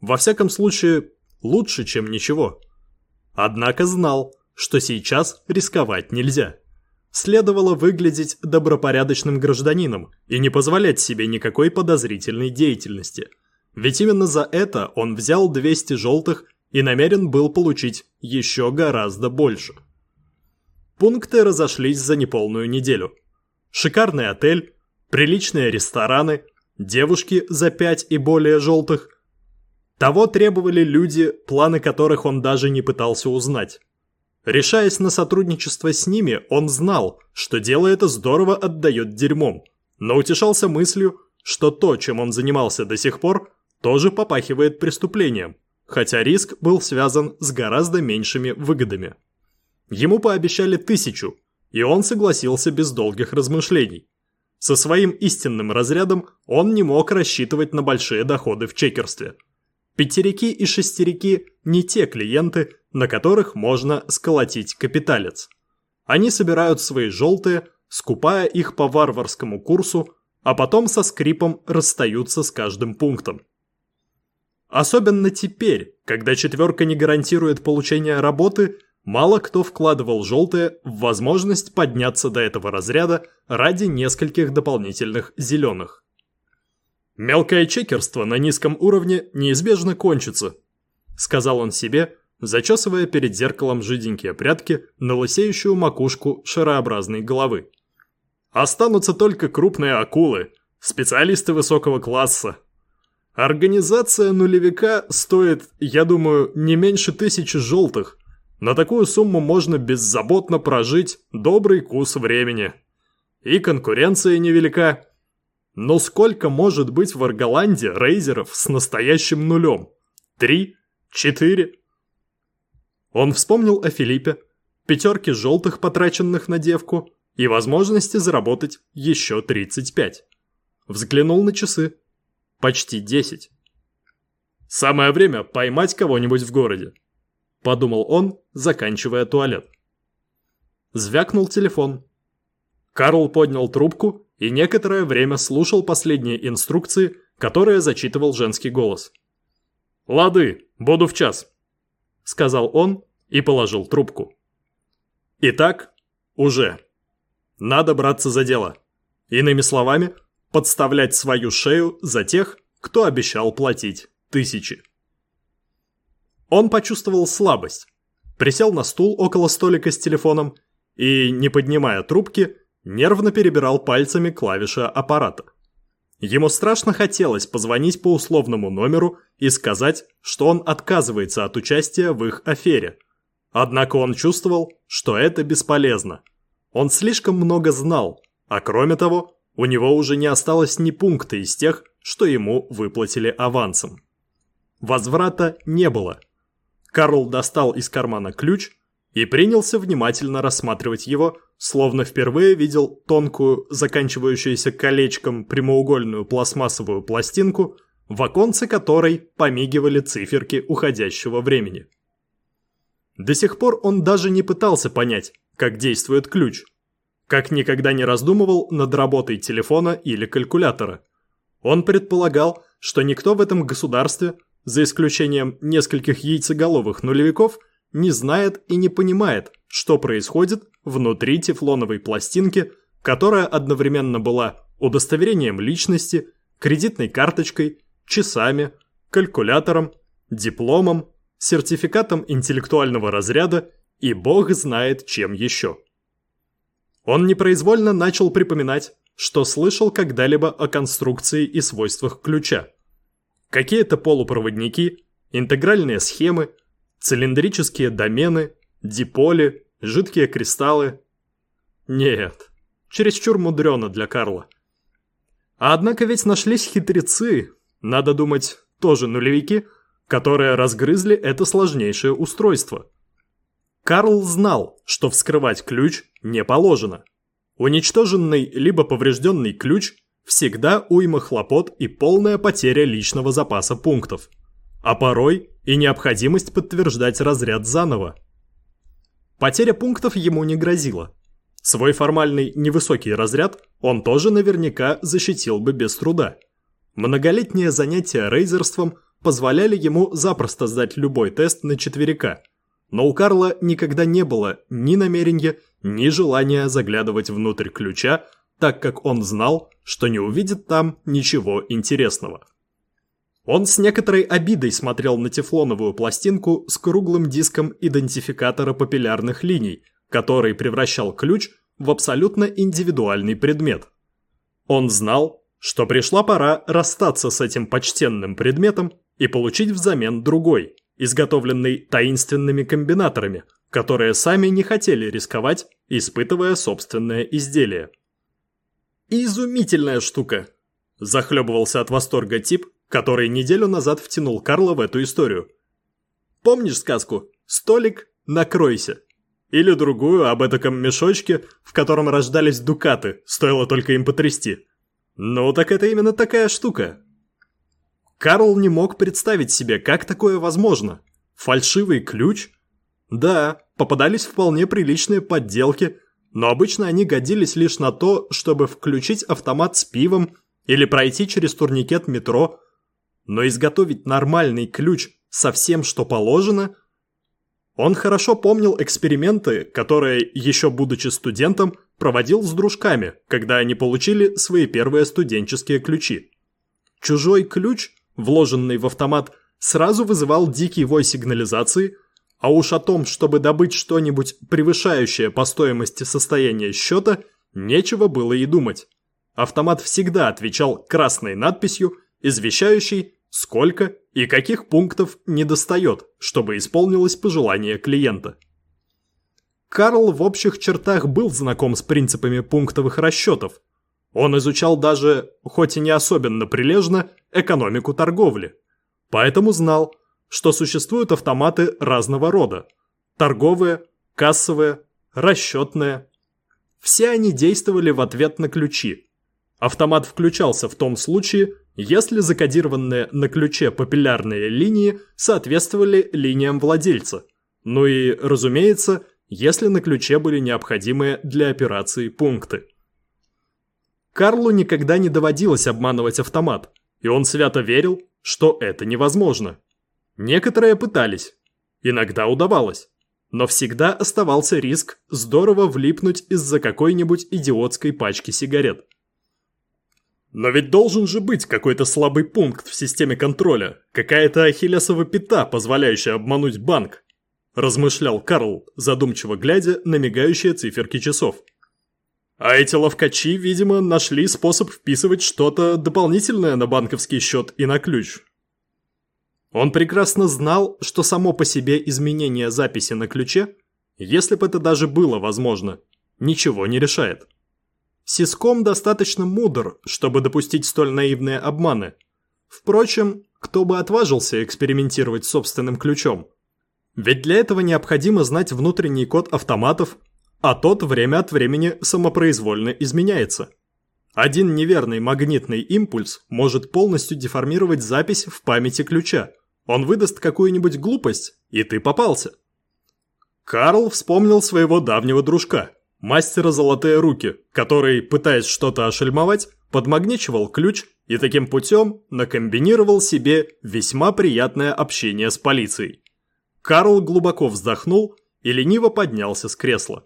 Во всяком случае, лучше, чем ничего. Однако знал, что сейчас рисковать нельзя. Следовало выглядеть добропорядочным гражданином и не позволять себе никакой подозрительной деятельности. Ведь именно за это он взял 200 желтых и намерен был получить еще гораздо больше. Пункты разошлись за неполную неделю. Шикарный отель, приличные рестораны, девушки за 5 и более желтых – того требовали люди, планы которых он даже не пытался узнать. Решаясь на сотрудничество с ними, он знал, что дело это здорово отдает дерьмом, но утешался мыслью, что то, чем он занимался до сих пор, тоже попахивает преступлением, хотя риск был связан с гораздо меньшими выгодами. Ему пообещали тысячу, и он согласился без долгих размышлений. Со своим истинным разрядом он не мог рассчитывать на большие доходы в чекерстве – Пятерики и шестерики – не те клиенты, на которых можно сколотить капиталец. Они собирают свои желтые, скупая их по варварскому курсу, а потом со скрипом расстаются с каждым пунктом. Особенно теперь, когда четверка не гарантирует получение работы, мало кто вкладывал желтые в возможность подняться до этого разряда ради нескольких дополнительных зеленых. «Мелкое чекерство на низком уровне неизбежно кончится», — сказал он себе, зачесывая перед зеркалом жиденькие прятки на лысеющую макушку шарообразной головы. «Останутся только крупные акулы, Специалисты высокого класса. Организация нулевика стоит, я думаю, не меньше тысячи желтых. На такую сумму можно беззаботно прожить добрый кус времени. И конкуренция невелика. Но сколько может быть в Арголанде рейзеров с настоящим нулем? Три? Четыре? Он вспомнил о Филиппе, пятерке желтых, потраченных на девку, и возможности заработать еще 35. Взглянул на часы. Почти 10. Самое время поймать кого-нибудь в городе. Подумал он, заканчивая туалет. Звякнул телефон. Карл поднял трубку и некоторое время слушал последние инструкции, которые зачитывал женский голос. «Лады, буду в час», — сказал он и положил трубку. «Итак, уже. Надо браться за дело. Иными словами, подставлять свою шею за тех, кто обещал платить тысячи». Он почувствовал слабость, присел на стул около столика с телефоном и, не поднимая трубки, нервно перебирал пальцами клавиши аппарата. Ему страшно хотелось позвонить по условному номеру и сказать, что он отказывается от участия в их афере. Однако он чувствовал, что это бесполезно. Он слишком много знал, а кроме того, у него уже не осталось ни пункта из тех, что ему выплатили авансом. Возврата не было. Карл достал из кармана ключ и принялся внимательно рассматривать его, словно впервые видел тонкую, заканчивающуюся колечком прямоугольную пластмассовую пластинку, в оконце которой помигивали циферки уходящего времени. До сих пор он даже не пытался понять, как действует ключ, как никогда не раздумывал над работой телефона или калькулятора. Он предполагал, что никто в этом государстве, за исключением нескольких яйцеголовых нулевиков, не знает и не понимает, что происходит внутри тефлоновой пластинки, которая одновременно была удостоверением личности, кредитной карточкой, часами, калькулятором, дипломом, сертификатом интеллектуального разряда и бог знает чем еще. Он непроизвольно начал припоминать, что слышал когда-либо о конструкции и свойствах ключа. Какие-то полупроводники, интегральные схемы, цилиндрические домены, диполи, жидкие кристаллы. Нет, чересчур мудрено для Карла. А однако ведь нашлись хитрецы, надо думать, тоже нулевики, которые разгрызли это сложнейшее устройство. Карл знал, что вскрывать ключ не положено. Уничтоженный либо поврежденный ключ всегда уйма хлопот и полная потеря личного запаса пунктов. А порой и необходимость подтверждать разряд заново. Потеря пунктов ему не грозила. Свой формальный невысокий разряд он тоже наверняка защитил бы без труда. Многолетние занятия рейзерством позволяли ему запросто сдать любой тест на четверика. Но у Карла никогда не было ни намерения, ни желания заглядывать внутрь ключа, так как он знал, что не увидит там ничего интересного. Он с некоторой обидой смотрел на тефлоновую пластинку с круглым диском идентификатора папиллярных линий, который превращал ключ в абсолютно индивидуальный предмет. Он знал, что пришла пора расстаться с этим почтенным предметом и получить взамен другой, изготовленный таинственными комбинаторами, которые сами не хотели рисковать, испытывая собственное изделие. «Изумительная штука!» – захлебывался от восторга тип, который неделю назад втянул Карла в эту историю. Помнишь сказку «Столик, накройся»? Или другую об этаком мешочке, в котором рождались дукаты, стоило только им потрясти. Ну так это именно такая штука. Карл не мог представить себе, как такое возможно. Фальшивый ключ? Да, попадались вполне приличные подделки, но обычно они годились лишь на то, чтобы включить автомат с пивом или пройти через турникет метро – но изготовить нормальный ключ со всем, что положено... Он хорошо помнил эксперименты, которые, еще будучи студентом, проводил с дружками, когда они получили свои первые студенческие ключи. Чужой ключ, вложенный в автомат, сразу вызывал дикий вой сигнализации, а уж о том, чтобы добыть что-нибудь превышающее по стоимости состояние счета, нечего было и думать. автомат всегда отвечал красной надписью, извещающей, сколько и каких пунктов недостает, чтобы исполнилось пожелание клиента. Карл в общих чертах был знаком с принципами пунктовых расчетов. Он изучал даже, хоть и не особенно прилежно, экономику торговли. Поэтому знал, что существуют автоматы разного рода. Торговые, кассовые, расчетные. Все они действовали в ответ на ключи. Автомат включался в том случае, если закодированные на ключе папиллярные линии соответствовали линиям владельца. Ну и, разумеется, если на ключе были необходимые для операции пункты. Карлу никогда не доводилось обманывать автомат, и он свято верил, что это невозможно. Некоторые пытались, иногда удавалось, но всегда оставался риск здорово влипнуть из-за какой-нибудь идиотской пачки сигарет. Но ведь должен же быть какой-то слабый пункт в системе контроля, какая-то ахиллесова пята, позволяющая обмануть банк, размышлял Карл, задумчиво глядя на мигающие циферки часов. А эти ловкачи, видимо, нашли способ вписывать что-то дополнительное на банковский счет и на ключ. Он прекрасно знал, что само по себе изменение записи на ключе, если бы это даже было возможно, ничего не решает. Сиском достаточно мудр, чтобы допустить столь наивные обманы. Впрочем, кто бы отважился экспериментировать с собственным ключом? Ведь для этого необходимо знать внутренний код автоматов а тот время от времени самопроизвольно изменяется. Один неверный магнитный импульс может полностью деформировать запись в памяти ключа. Он выдаст какую-нибудь глупость, и ты попался. Карл вспомнил своего давнего дружка, мастера «Золотые руки», который, пытаясь что-то ошельмовать, подмагничивал ключ и таким путем накомбинировал себе весьма приятное общение с полицией. Карл глубоко вздохнул и лениво поднялся с кресла.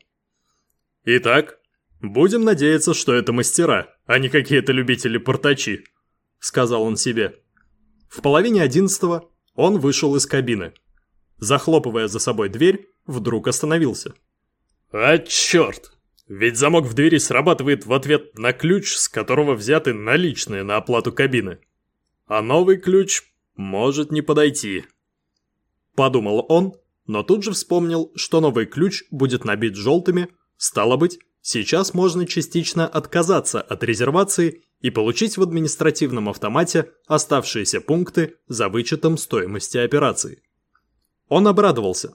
«Итак, будем надеяться, что это мастера, а не какие-то любители-портачи», — сказал он себе. В половине одиннадцатого он вышел из кабины. Захлопывая за собой дверь, вдруг остановился. «А черт! Ведь замок в двери срабатывает в ответ на ключ, с которого взяты наличные на оплату кабины. А новый ключ может не подойти». Подумал он, но тут же вспомнил, что новый ключ будет набит желтыми, Стало быть, сейчас можно частично отказаться от резервации и получить в административном автомате оставшиеся пункты за вычетом стоимости операции. Он обрадовался.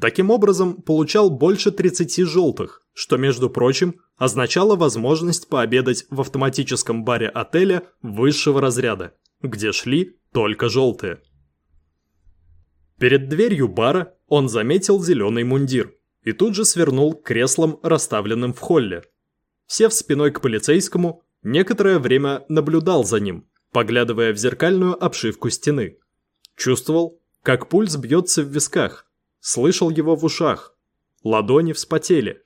Таким образом, получал больше 30 желтых, что, между прочим, означало возможность пообедать в автоматическом баре отеля высшего разряда, где шли только желтые. Перед дверью бара он заметил зеленый мундир – и тут же свернул к креслам, расставленным в холле. Сев спиной к полицейскому, некоторое время наблюдал за ним, поглядывая в зеркальную обшивку стены. Чувствовал, как пульс бьется в висках, слышал его в ушах, ладони вспотели.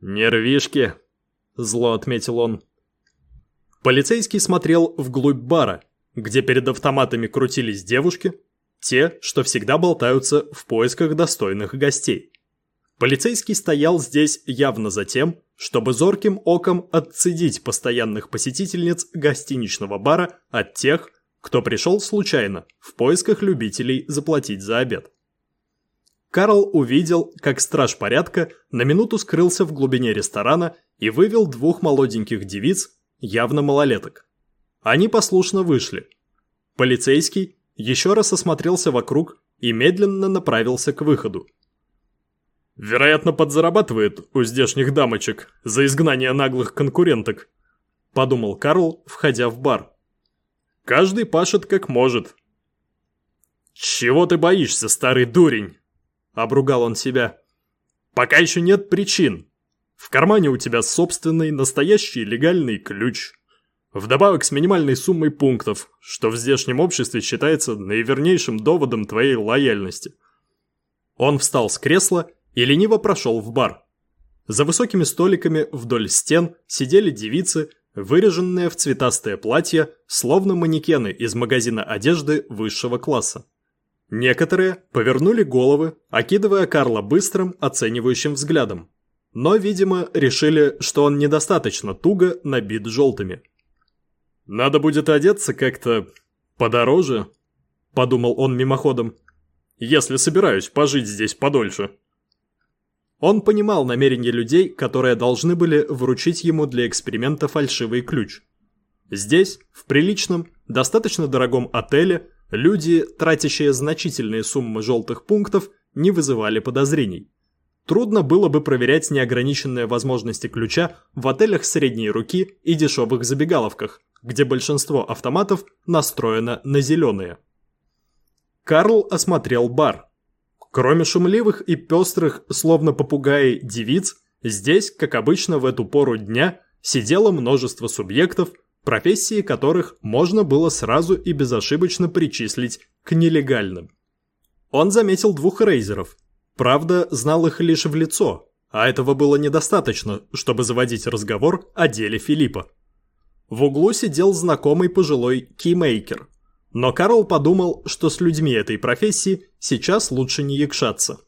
«Нервишки», – зло отметил он. Полицейский смотрел вглубь бара, где перед автоматами крутились девушки, те, что всегда болтаются в поисках достойных гостей. Полицейский стоял здесь явно за тем, чтобы зорким оком отцедить постоянных посетительниц гостиничного бара от тех, кто пришел случайно в поисках любителей заплатить за обед. Карл увидел, как страж порядка на минуту скрылся в глубине ресторана и вывел двух молоденьких девиц, явно малолеток. Они послушно вышли. Полицейский еще раз осмотрелся вокруг и медленно направился к выходу. Вероятно, подзарабатывает у здешних дамочек за изгнание наглых конкуренток, подумал Карл, входя в бар. Каждый пашет как может. Чего ты боишься, старый дурень? Обругал он себя. Пока еще нет причин. В кармане у тебя собственный, настоящий легальный ключ. Вдобавок с минимальной суммой пунктов, что в здешнем обществе считается наивернейшим доводом твоей лояльности. Он встал с кресла и лениво прошел в бар. За высокими столиками вдоль стен сидели девицы, выреженные в цветастое платья, словно манекены из магазина одежды высшего класса. Некоторые повернули головы, окидывая Карла быстрым, оценивающим взглядом. но, видимо, решили, что он недостаточно туго набит желтыми. «Надо будет одеться как-то подороже», — подумал он мимоходом, «если собираюсь пожить здесь подольше». Он понимал намерения людей, которые должны были вручить ему для эксперимента фальшивый ключ. Здесь, в приличном, достаточно дорогом отеле, люди, тратящие значительные суммы желтых пунктов, не вызывали подозрений. Трудно было бы проверять неограниченные возможности ключа в отелях средней руки и дешевых забегаловках, где большинство автоматов настроено на зеленые. Карл осмотрел бар. Кроме шумливых и пестрых, словно попугаи, девиц, здесь, как обычно в эту пору дня, сидело множество субъектов, профессии которых можно было сразу и безошибочно причислить к нелегальным. Он заметил двух рейзеров. Правда, знал их лишь в лицо, а этого было недостаточно, чтобы заводить разговор о деле Филиппа. В углу сидел знакомый пожилой кеймейкер. Но Карл подумал, что с людьми этой профессии сейчас лучше не якшаться.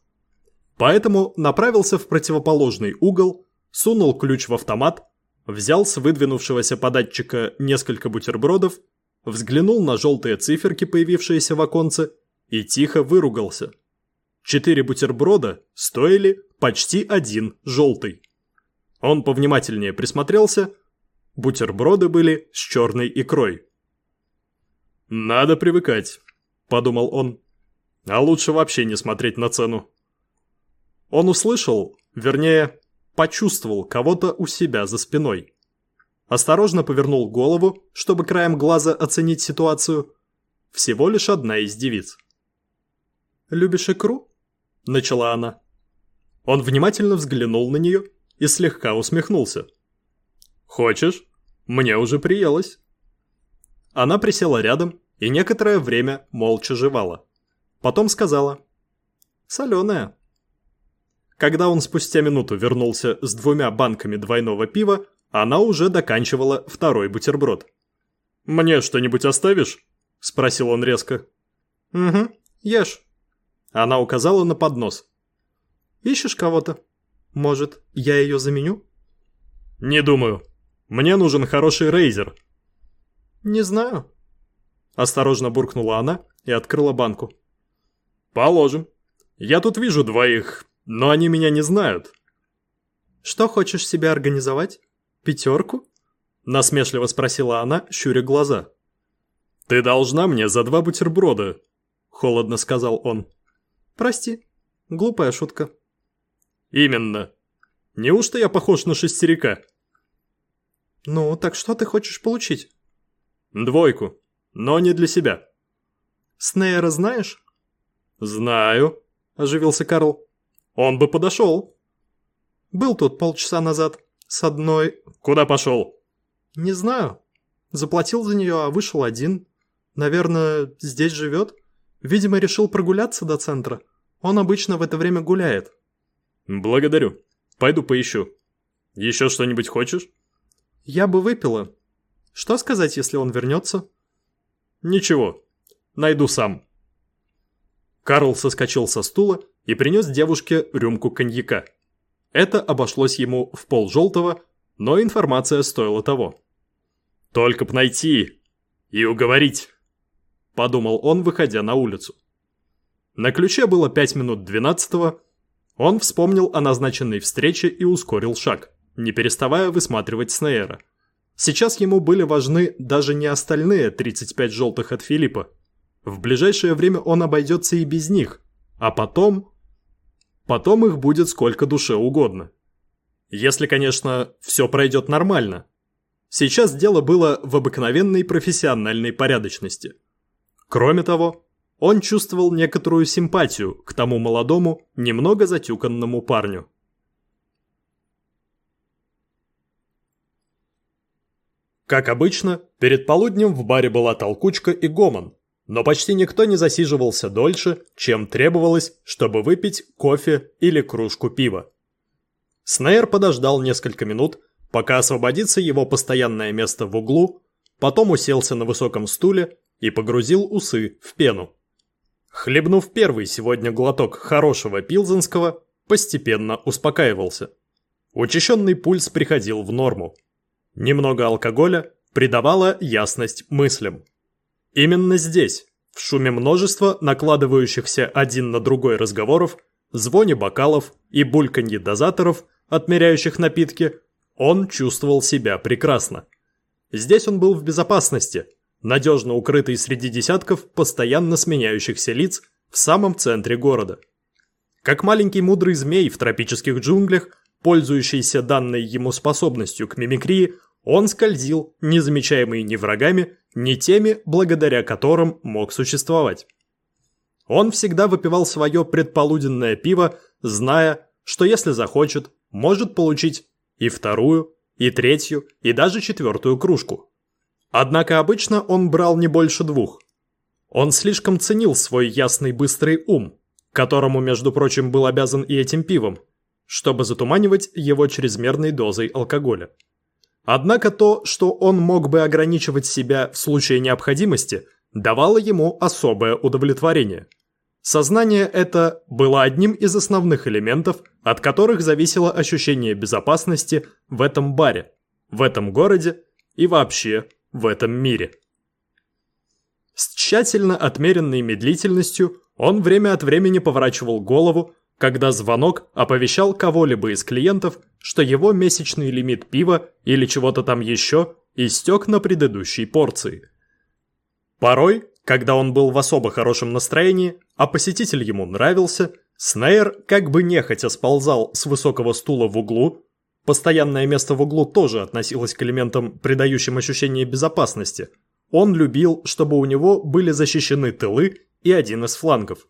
Поэтому направился в противоположный угол, сунул ключ в автомат взял с выдвинувшегося податчика несколько бутербродов, взглянул на желтые циферки, появившиеся в оконце, и тихо выругался. Четыре бутерброда стоили почти один желтый. Он повнимательнее присмотрелся, бутерброды были с черной икрой. «Надо привыкать», – подумал он. «А лучше вообще не смотреть на цену». Он услышал, вернее, почувствовал кого-то у себя за спиной. Осторожно повернул голову, чтобы краем глаза оценить ситуацию. Всего лишь одна из девиц. «Любишь икру?» – начала она. Он внимательно взглянул на нее и слегка усмехнулся. «Хочешь? Мне уже приелось». Она присела рядом и некоторое время молча жевала. Потом сказала. «Соленая». Когда он спустя минуту вернулся с двумя банками двойного пива, она уже доканчивала второй бутерброд. «Мне что-нибудь оставишь?» – спросил он резко. «Угу, ешь». Она указала на поднос. «Ищешь кого-то? Может, я ее заменю?» «Не думаю. Мне нужен хороший рейзер». «Не знаю». Осторожно буркнула она и открыла банку. «Положим. Я тут вижу двоих но они меня не знают. Что хочешь себе организовать? Пятерку? Насмешливо спросила она, щуря глаза. Ты должна мне за два бутерброда, холодно сказал он. Прости, глупая шутка. Именно. Неужто я похож на шестерика? Ну, так что ты хочешь получить? Двойку, но не для себя. Снейра знаешь? Знаю, оживился Карл. Он бы подошел. Был тут полчаса назад. С одной... Куда пошел? Не знаю. Заплатил за нее, а вышел один. Наверное, здесь живет. Видимо, решил прогуляться до центра. Он обычно в это время гуляет. Благодарю. Пойду поищу. Еще что-нибудь хочешь? Я бы выпила. Что сказать, если он вернется? Ничего. Найду сам. Карл соскочил со стула и принес девушке рюмку коньяка. Это обошлось ему в пол желтого, но информация стоила того. «Только б найти и уговорить», – подумал он, выходя на улицу. На ключе было пять минут двенадцатого. Он вспомнил о назначенной встрече и ускорил шаг, не переставая высматривать Снейра. Сейчас ему были важны даже не остальные 35 желтых от Филиппа. В ближайшее время он обойдется и без них, а потом Потом их будет сколько душе угодно. Если, конечно, все пройдет нормально. Сейчас дело было в обыкновенной профессиональной порядочности. Кроме того, он чувствовал некоторую симпатию к тому молодому, немного затюканному парню. Как обычно, перед полуднем в баре была толкучка и гомон, но почти никто не засиживался дольше, чем требовалось, чтобы выпить кофе или кружку пива. Снейр подождал несколько минут, пока освободится его постоянное место в углу, потом уселся на высоком стуле и погрузил усы в пену. Хлебнув первый сегодня глоток хорошего пилзенского, постепенно успокаивался. Учащенный пульс приходил в норму. Немного алкоголя придавало ясность мыслям. Именно здесь, в шуме множества накладывающихся один на другой разговоров, звоне бокалов и бульканье дозаторов, отмеряющих напитки, он чувствовал себя прекрасно. Здесь он был в безопасности, надежно укрытый среди десятков постоянно сменяющихся лиц в самом центре города. Как маленький мудрый змей в тропических джунглях, пользующийся данной ему способностью к мимикрии, он скользил, не замечаемый ни врагами, ни теми, благодаря которым мог существовать. Он всегда выпивал свое предполуденное пиво, зная, что если захочет, может получить и вторую, и третью, и даже четвертую кружку. Однако обычно он брал не больше двух. Он слишком ценил свой ясный быстрый ум, которому, между прочим, был обязан и этим пивом, чтобы затуманивать его чрезмерной дозой алкоголя. Однако то, что он мог бы ограничивать себя в случае необходимости, давало ему особое удовлетворение. Сознание это было одним из основных элементов, от которых зависело ощущение безопасности в этом баре, в этом городе и вообще в этом мире. С тщательно отмеренной медлительностью он время от времени поворачивал голову, когда звонок оповещал кого-либо из клиентов, что его месячный лимит пива или чего-то там еще истек на предыдущей порции. Порой, когда он был в особо хорошем настроении, а посетитель ему нравился, Снейр как бы нехотя сползал с высокого стула в углу, постоянное место в углу тоже относилось к элементам, придающим ощущение безопасности. Он любил, чтобы у него были защищены тылы и один из флангов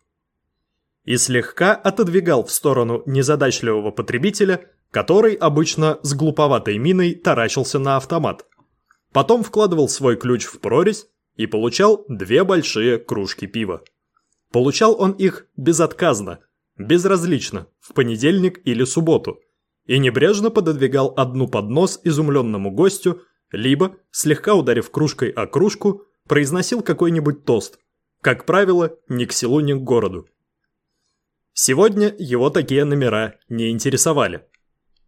и слегка отодвигал в сторону незадачливого потребителя, который обычно с глуповатой миной таращился на автомат. Потом вкладывал свой ключ в прорезь и получал две большие кружки пива. Получал он их безотказно, безразлично, в понедельник или субботу, и небрежно пододвигал одну под нос изумленному гостю, либо, слегка ударив кружкой о кружку, произносил какой-нибудь тост, как правило, ни к селу, ни к городу. Сегодня его такие номера не интересовали.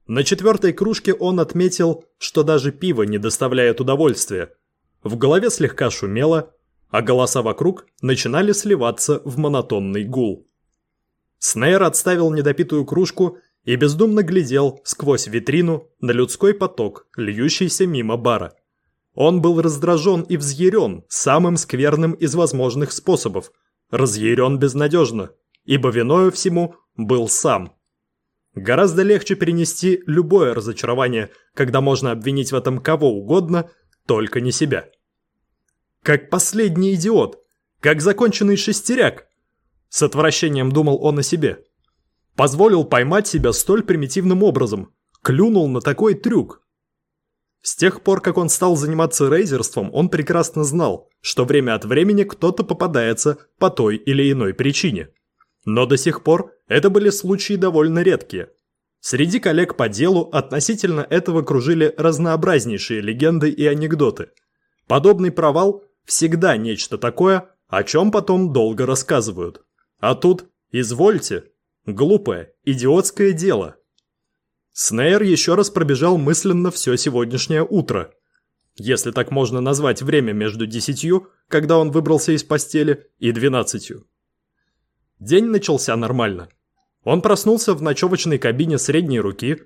На четвертой кружке он отметил, что даже пиво не доставляет удовольствия. В голове слегка шумело, а голоса вокруг начинали сливаться в монотонный гул. Снейр отставил недопитую кружку и бездумно глядел сквозь витрину на людской поток, льющийся мимо бара. Он был раздражен и взъярен самым скверным из возможных способов. Разъярен безнадежно, ибо виною всему был сам. Гораздо легче перенести любое разочарование, когда можно обвинить в этом кого угодно, только не себя. Как последний идиот, как законченный шестеряк, с отвращением думал он о себе. Позволил поймать себя столь примитивным образом, клюнул на такой трюк. С тех пор, как он стал заниматься рейзерством, он прекрасно знал, что время от времени кто-то попадается по той или иной причине. Но до сих пор это были случаи довольно редкие. Среди коллег по делу относительно этого кружили разнообразнейшие легенды и анекдоты. Подобный провал всегда нечто такое, о чем потом долго рассказывают. А тут, извольте, глупое, идиотское дело. Снейр еще раз пробежал мысленно все сегодняшнее утро. Если так можно назвать время между десятью, когда он выбрался из постели, и двенадцатью. День начался нормально. Он проснулся в ночевочной кабине средней руки.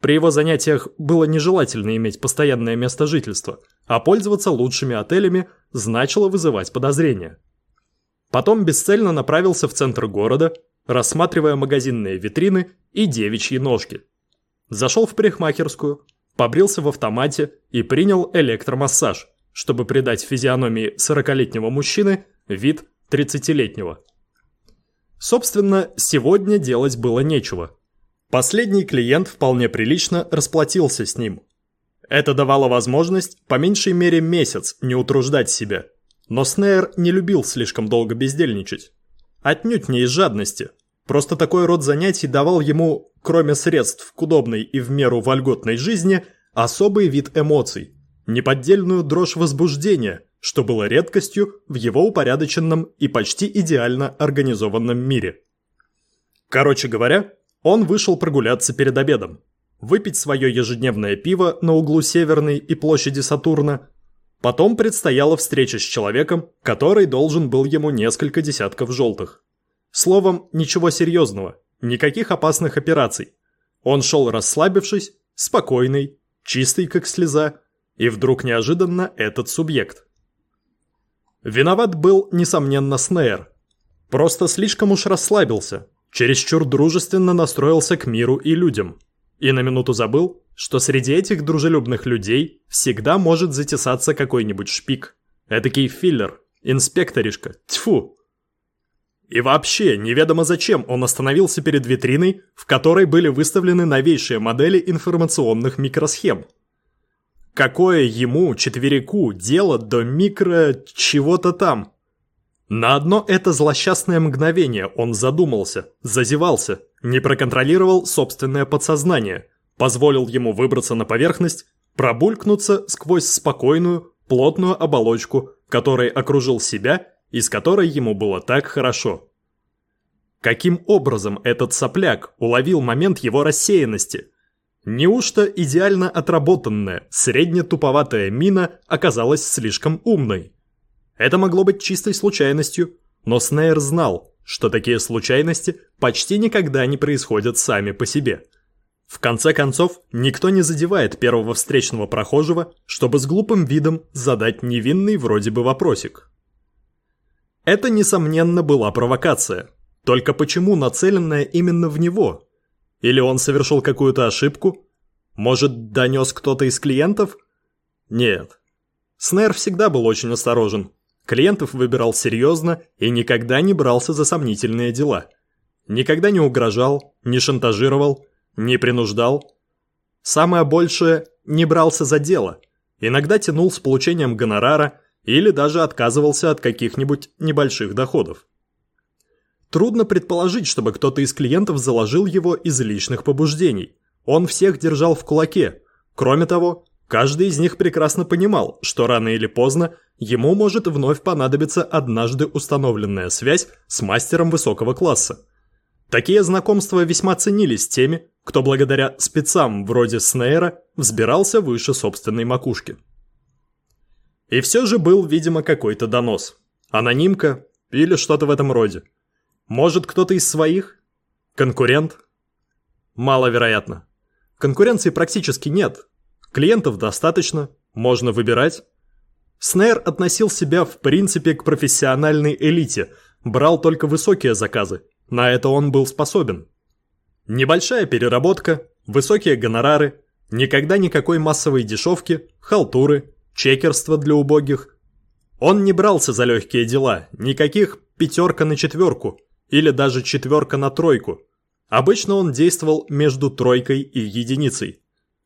При его занятиях было нежелательно иметь постоянное место жительства, а пользоваться лучшими отелями значило вызывать подозрения. Потом бесцельно направился в центр города, рассматривая магазинные витрины и девичьи ножки. Зашел в парикмахерскую, побрился в автомате и принял электромассаж, чтобы придать физиономии 40-летнего мужчины вид 30-летнего. Собственно, сегодня делать было нечего. Последний клиент вполне прилично расплатился с ним. Это давало возможность, по меньшей мере месяц, не утруждать себя. Но Снейр не любил слишком долго бездельничать. Отнюдь не из жадности. Просто такой род занятий давал ему, кроме средств к удобной и в меру вольготной жизни, особый вид эмоций, неподдельную дрожь возбуждения, что было редкостью в его упорядоченном и почти идеально организованном мире. Короче говоря, он вышел прогуляться перед обедом. выпить свое ежедневное пиво на углу Северной и площади Сатурна. Потом предстояла встреча с человеком, который должен был ему несколько десятков желтых. Словом, ничего серьезного, никаких опасных операций. Он шел расслабившись, спокойный, чистый как слеза, и вдруг неожиданно этот субъект. Виноват был, несомненно, Снейр. Просто слишком уж расслабился, чересчур дружественно настроился к миру и людям. И на минуту забыл, что среди этих дружелюбных людей всегда может затесаться какой-нибудь шпик. Этакий филлер, инспекторишка, тьфу. И вообще, неведомо зачем он остановился перед витриной, в которой были выставлены новейшие модели информационных микросхем. Какое ему, четверику, дело до микро... чего-то там? На одно это злосчастное мгновение он задумался, зазевался, не проконтролировал собственное подсознание, позволил ему выбраться на поверхность, пробулькнуться сквозь спокойную, плотную оболочку, которой окружил себя и с которой ему было так хорошо. Каким образом этот сопляк уловил момент его рассеянности? Неужто идеально отработанная, средне-туповатая мина оказалась слишком умной? Это могло быть чистой случайностью, но Снейр знал, что такие случайности почти никогда не происходят сами по себе. В конце концов, никто не задевает первого встречного прохожего, чтобы с глупым видом задать невинный вроде бы вопросик. Это, несомненно, была провокация. Только почему нацеленная именно в него? Или он совершил какую-то ошибку? Может, донес кто-то из клиентов? Нет. Снейр всегда был очень осторожен, Клиентов выбирал серьезно и никогда не брался за сомнительные дела. Никогда не угрожал, не шантажировал, не принуждал. Самое большее – не брался за дело. Иногда тянул с получением гонорара или даже отказывался от каких-нибудь небольших доходов. Трудно предположить, чтобы кто-то из клиентов заложил его из личных побуждений. Он всех держал в кулаке. Кроме того, Каждый из них прекрасно понимал, что рано или поздно ему может вновь понадобиться однажды установленная связь с мастером высокого класса. Такие знакомства весьма ценились теми, кто благодаря спецам вроде Снейра взбирался выше собственной макушки. И все же был, видимо, какой-то донос. Анонимка или что-то в этом роде. Может, кто-то из своих? Конкурент? Маловероятно. Конкуренции практически нет, Клиентов достаточно, можно выбирать. Снейр относил себя в принципе к профессиональной элите, брал только высокие заказы. На это он был способен. Небольшая переработка, высокие гонорары, никогда никакой массовой дешевки, халтуры, чекерства для убогих. Он не брался за легкие дела, никаких пятерка на четверку или даже четверка на тройку. Обычно он действовал между тройкой и единицей.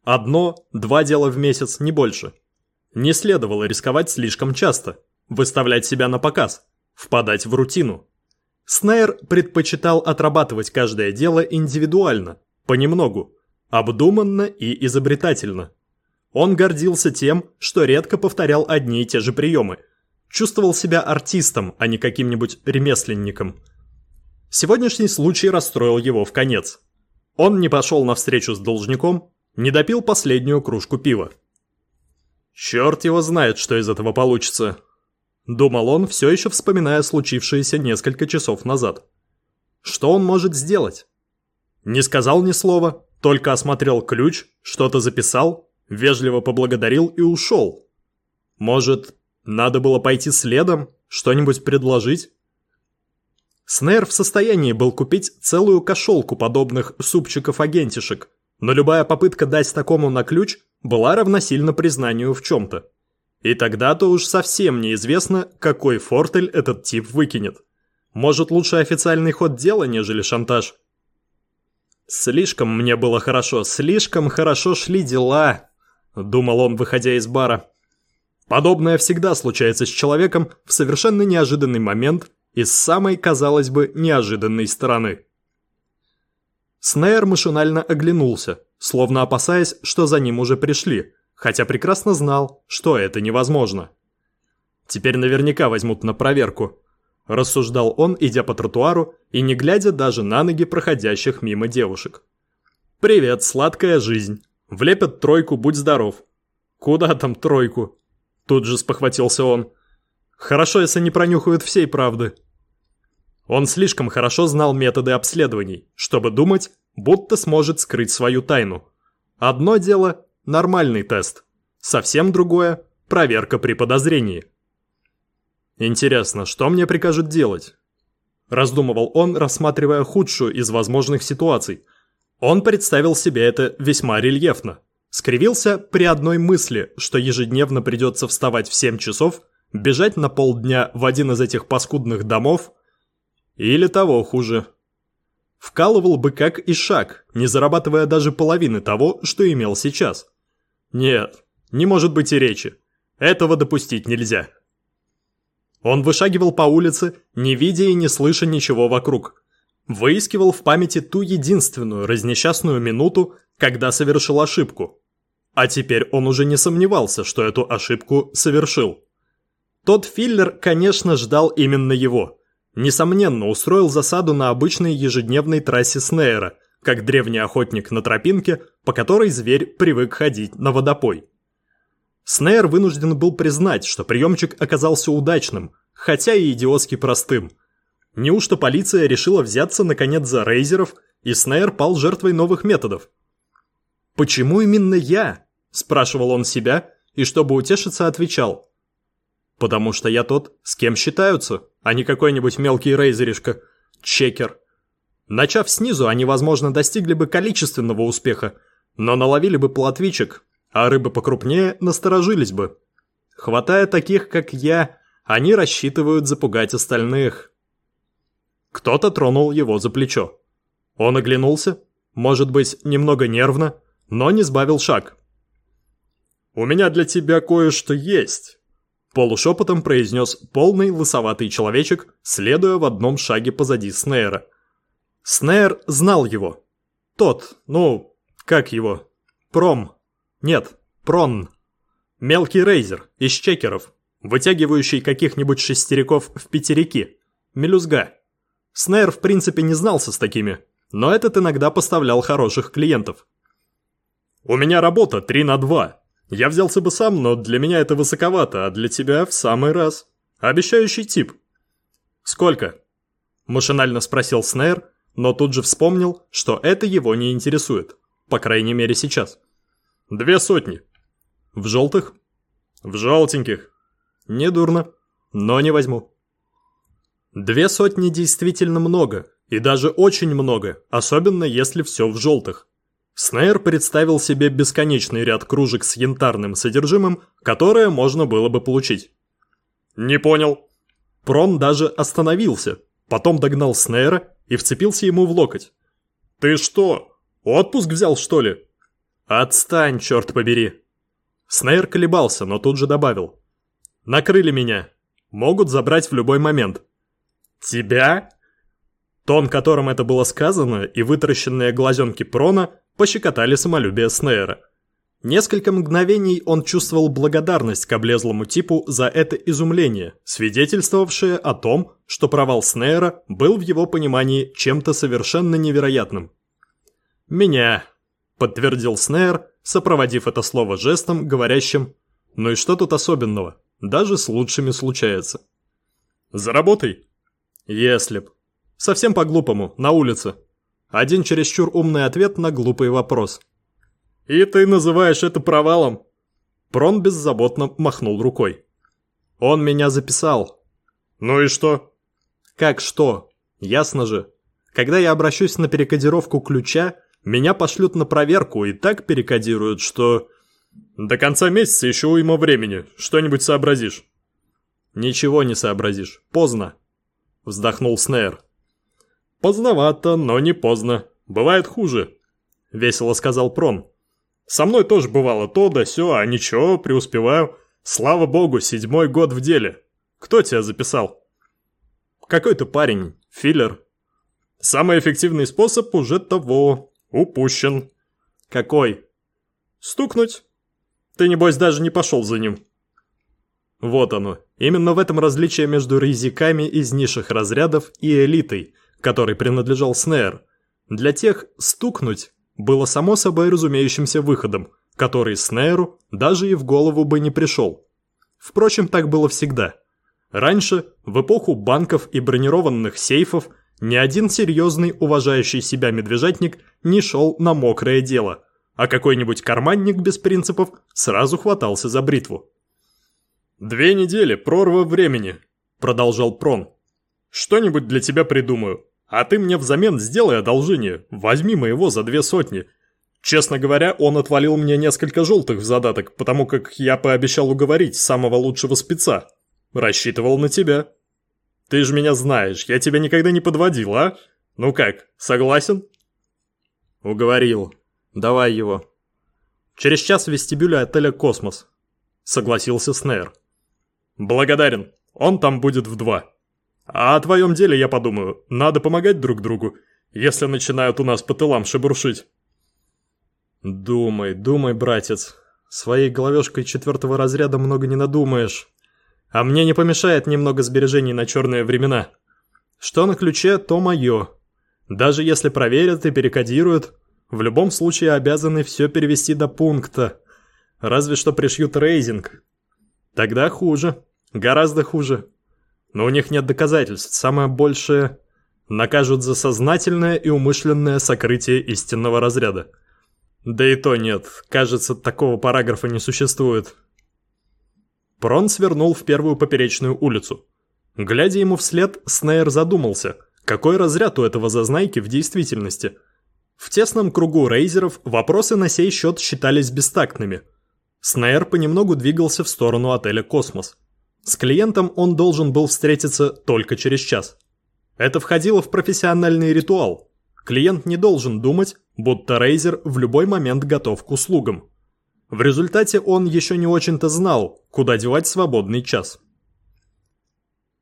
Одно, два дела в месяц, не больше. Не следовало рисковать слишком часто, выставлять себя на показ, впадать в рутину. Снейр предпочитал отрабатывать каждое дело индивидуально, понемногу, обдуманно и изобретательно. Он гордился тем, что редко повторял одни и те же приемы. Чувствовал себя артистом, а не каким-нибудь ремесленником. Сегодняшний случай расстроил его в конец. Он не пошел на встречу с должником, не допил последнюю кружку пива. «Черт его знает, что из этого получится», — думал он, все еще вспоминая случившееся несколько часов назад. «Что он может сделать?» Не сказал ни слова, только осмотрел ключ, что-то записал, вежливо поблагодарил и ушел. Может, надо было пойти следом, что-нибудь предложить? Снейр в состоянии был купить целую кошелку подобных супчиков-агентишек, но любая попытка дать такому на ключ была равносильна признанию в чем-то. И тогда-то уж совсем неизвестно, какой фортель этот тип выкинет. Может, лучше официальный ход дела, нежели шантаж? «Слишком мне было хорошо, слишком хорошо шли дела», — думал он, выходя из бара. Подобное всегда случается с человеком в совершенно неожиданный момент и с самой, казалось бы, неожиданной стороны. Снейр машинально оглянулся, словно опасаясь, что за ним уже пришли, хотя прекрасно знал, что это невозможно. «Теперь наверняка возьмут на проверку», – рассуждал он, идя по тротуару и не глядя даже на ноги проходящих мимо девушек. Привет, сладкая жизнь. Влепят тройку, будь здоров. Куда там тройку? Тут же спохватился он. Хорошо, если не пронюхают всей правды. Он слишком хорошо знал методы обследований, чтобы думать, будто сможет скрыть свою тайну. Одно дело – нормальный тест, совсем другое – проверка при подозрении. Интересно, что мне прикажут делать? Раздумывал он, рассматривая худшую из возможных ситуаций. Он представил себе это весьма рельефно. Скривился при одной мысли, что ежедневно придется вставать в 7 часов, бежать на полдня в один из этих паскудных домов, или того хуже. Вкалывал бы как и шаг, не зарабатывая даже половины того, что имел сейчас. Нет, не может быть и речи. Этого допустить нельзя. Он вышагивал по улице, не видя и не слыша ничего вокруг. Выискивал в памяти ту единственную разнесчастную минуту, когда совершил ошибку. А теперь он уже не сомневался, что эту ошибку совершил. Тот филлер, конечно, ждал именно его. Несомненно, устроил засаду на обычной ежедневной трассе Снейра, как древний охотник на тропинке, по которой зверь привык ходить на водопой. Снейр вынужден был признать, что приемчик оказался удачным, хотя и идиотски простым. Неужто полиция решила взяться наконец за рейзеров, и Снейр пал жертвой новых методов? «Почему именно я?» – спрашивал он себя, и чтобы утешиться, отвечал – Потому что я тот, с кем считаются, а не какой-нибудь мелкий рейзеришка, чекер. Начав снизу, они, возможно, достигли бы количественного успеха, но наловили бы плотвичек, а рыбы покрупнее насторожились бы. Хватая таких, как я, они рассчитывают запугать остальных. Кто-то тронул его за плечо. Он оглянулся, может быть, немного нервно, но не сбавил шаг. «У меня для тебя кое-что есть», Полушепотом произнес полный лысоватый человечек, следуя в одном шаге позади Снейра. Снейр знал его. Тот, ну, как его? Пром. Нет, Прон. Мелкий рейзер из чекеров, вытягивающий каких-нибудь шестериков в пятерики. Мелюзга. Снейр в принципе не знался с такими, но этот иногда поставлял хороших клиентов. «У меня работа 3 на 2», я взялся бы сам, но для меня это высоковато, а для тебя в самый раз. Обещающий тип. Сколько? Машинально спросил Снейр, но тут же вспомнил, что это его не интересует. По крайней мере сейчас. Две сотни. В желтых? В желтеньких. Недурно, но не возьму. Две сотни действительно много, и даже очень много, особенно если все в желтых. Снейр представил себе бесконечный ряд кружек с янтарным содержимым, которое можно было бы получить. «Не понял». Прон даже остановился, потом догнал Снейра и вцепился ему в локоть. «Ты что, отпуск взял, что ли?» «Отстань, черт побери!» Снейр колебался, но тут же добавил. «Накрыли меня. Могут забрать в любой момент». «Тебя?» Тон, которым это было сказано, и вытаращенные глазенки Прона пощекотали самолюбие Снейра. Несколько мгновений он чувствовал благодарность к облезлому типу за это изумление, свидетельствовавшее о том, что провал Снейра был в его понимании чем-то совершенно невероятным. «Меня», — подтвердил Снейр, сопроводив это слово жестом, говорящим «Ну и что тут особенного? Даже с лучшими случается». «Заработай». «Если б. Совсем по-глупому, на улице. Один чересчур умный ответ на глупый вопрос. «И ты называешь это провалом?» Прон беззаботно махнул рукой. «Он меня записал». «Ну и что?» «Как что? Ясно же. Когда я обращусь на перекодировку ключа, меня пошлют на проверку и так перекодируют, что...» «До конца месяца еще уйма времени. Что-нибудь сообразишь?» «Ничего не сообразишь. Поздно», — вздохнул Снейр. «Поздновато, но не поздно. Бывает хуже», — весело сказал Прон. «Со мной тоже бывало то да сё, а ничего, преуспеваю. Слава богу, седьмой год в деле. Кто тебя записал?» «Какой-то парень, филлер». «Самый эффективный способ уже того. Упущен». «Какой?» «Стукнуть. Ты, небось, даже не пошел за ним». Вот оно. Именно в этом различие между резиками из низших разрядов и элитой – который принадлежал Снейр. Для тех «стукнуть» было само собой разумеющимся выходом, который Снейру даже и в голову бы не пришел. Впрочем, так было всегда. Раньше, в эпоху банков и бронированных сейфов, ни один серьезный, уважающий себя медвежатник не шел на мокрое дело, а какой-нибудь карманник без принципов сразу хватался за бритву. «Две недели, прорва времени», — продолжал Прон. «Что-нибудь для тебя придумаю, а ты мне взамен сделай одолжение, возьми моего за две сотни. Честно говоря, он отвалил мне несколько желтых в задаток, потому как я пообещал уговорить самого лучшего спеца. Рассчитывал на тебя». Ты же меня знаешь, я тебя никогда не подводил, а? Ну как, согласен?» «Уговорил. Давай его». «Через час в вестибюле отеля «Космос», — согласился Снейр. «Благодарен. Он там будет в два. А о твоем деле я подумаю. Надо помогать друг другу, если начинают у нас по тылам шебуршить». «Думай, думай, братец. Своей головешкой четвертого разряда много не надумаешь». А мне не помешает немного сбережений на черные времена. Что на ключе, то мое. Даже если проверят и перекодируют, в любом случае обязаны все перевести до пункта. Разве что пришьют рейзинг. Тогда хуже. Гораздо хуже. Но у них нет доказательств. Самое большее накажут за сознательное и умышленное сокрытие истинного разряда. Да и то нет. Кажется, такого параграфа не существует. Прон свернул в первую поперечную улицу. Глядя ему вслед, Снейр задумался, какой разряд у этого зазнайки в действительности. В тесном кругу рейзеров вопросы на сей счет считались бестактными. Снейр понемногу двигался в сторону отеля «Космос». С клиентом он должен был встретиться только через час. Это входило в профессиональный ритуал. Клиент не должен думать, будто рейзер в любой момент готов к услугам. В результате он еще не очень-то знал, куда девать свободный час.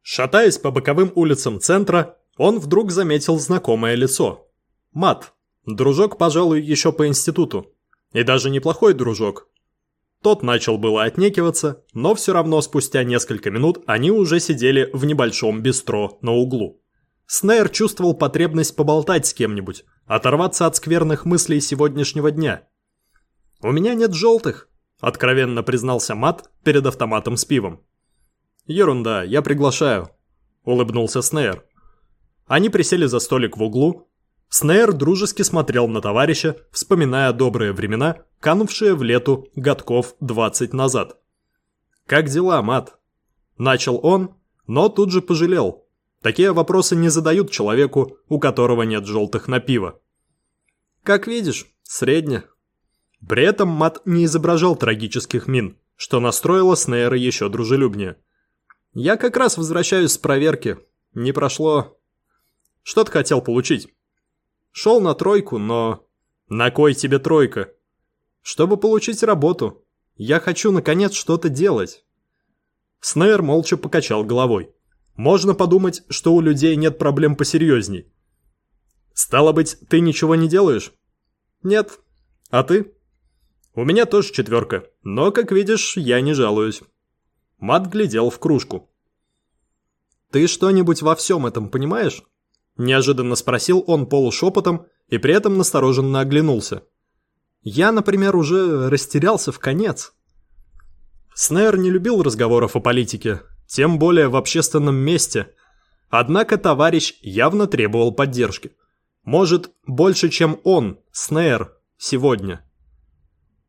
Шатаясь по боковым улицам центра, он вдруг заметил знакомое лицо. Мат. Дружок, пожалуй, еще по институту. И даже неплохой дружок. Тот начал было отнекиваться, но все равно спустя несколько минут они уже сидели в небольшом бистро на углу. Снейр чувствовал потребность поболтать с кем-нибудь, оторваться от скверных мыслей сегодняшнего дня – «У меня нет желтых», — откровенно признался Мат перед автоматом с пивом. «Ерунда, я приглашаю», — улыбнулся Снейр. Они присели за столик в углу. Снейр дружески смотрел на товарища, вспоминая добрые времена, канувшие в лету годков 20 назад. «Как дела, Мат?» Начал он, но тут же пожалел. Такие вопросы не задают человеку, у которого нет желтых на пиво. «Как видишь, средне», при этом Мат не изображал трагических мин, что настроило Снейра еще дружелюбнее. «Я как раз возвращаюсь с проверки. Не прошло...» «Что ты хотел получить?» «Шел на тройку, но...» «На кой тебе тройка?» «Чтобы получить работу. Я хочу, наконец, что-то делать». Снейр молча покачал головой. «Можно подумать, что у людей нет проблем посерьезней». «Стало быть, ты ничего не делаешь?» «Нет. А ты?» У меня тоже четверка, но, как видишь, я не жалуюсь. Мат глядел в кружку. «Ты что-нибудь во всем этом понимаешь?» Неожиданно спросил он полушепотом и при этом настороженно оглянулся. «Я, например, уже растерялся в конец». Снейр не любил разговоров о политике, тем более в общественном месте. Однако товарищ явно требовал поддержки. Может, больше, чем он, Снейр, сегодня.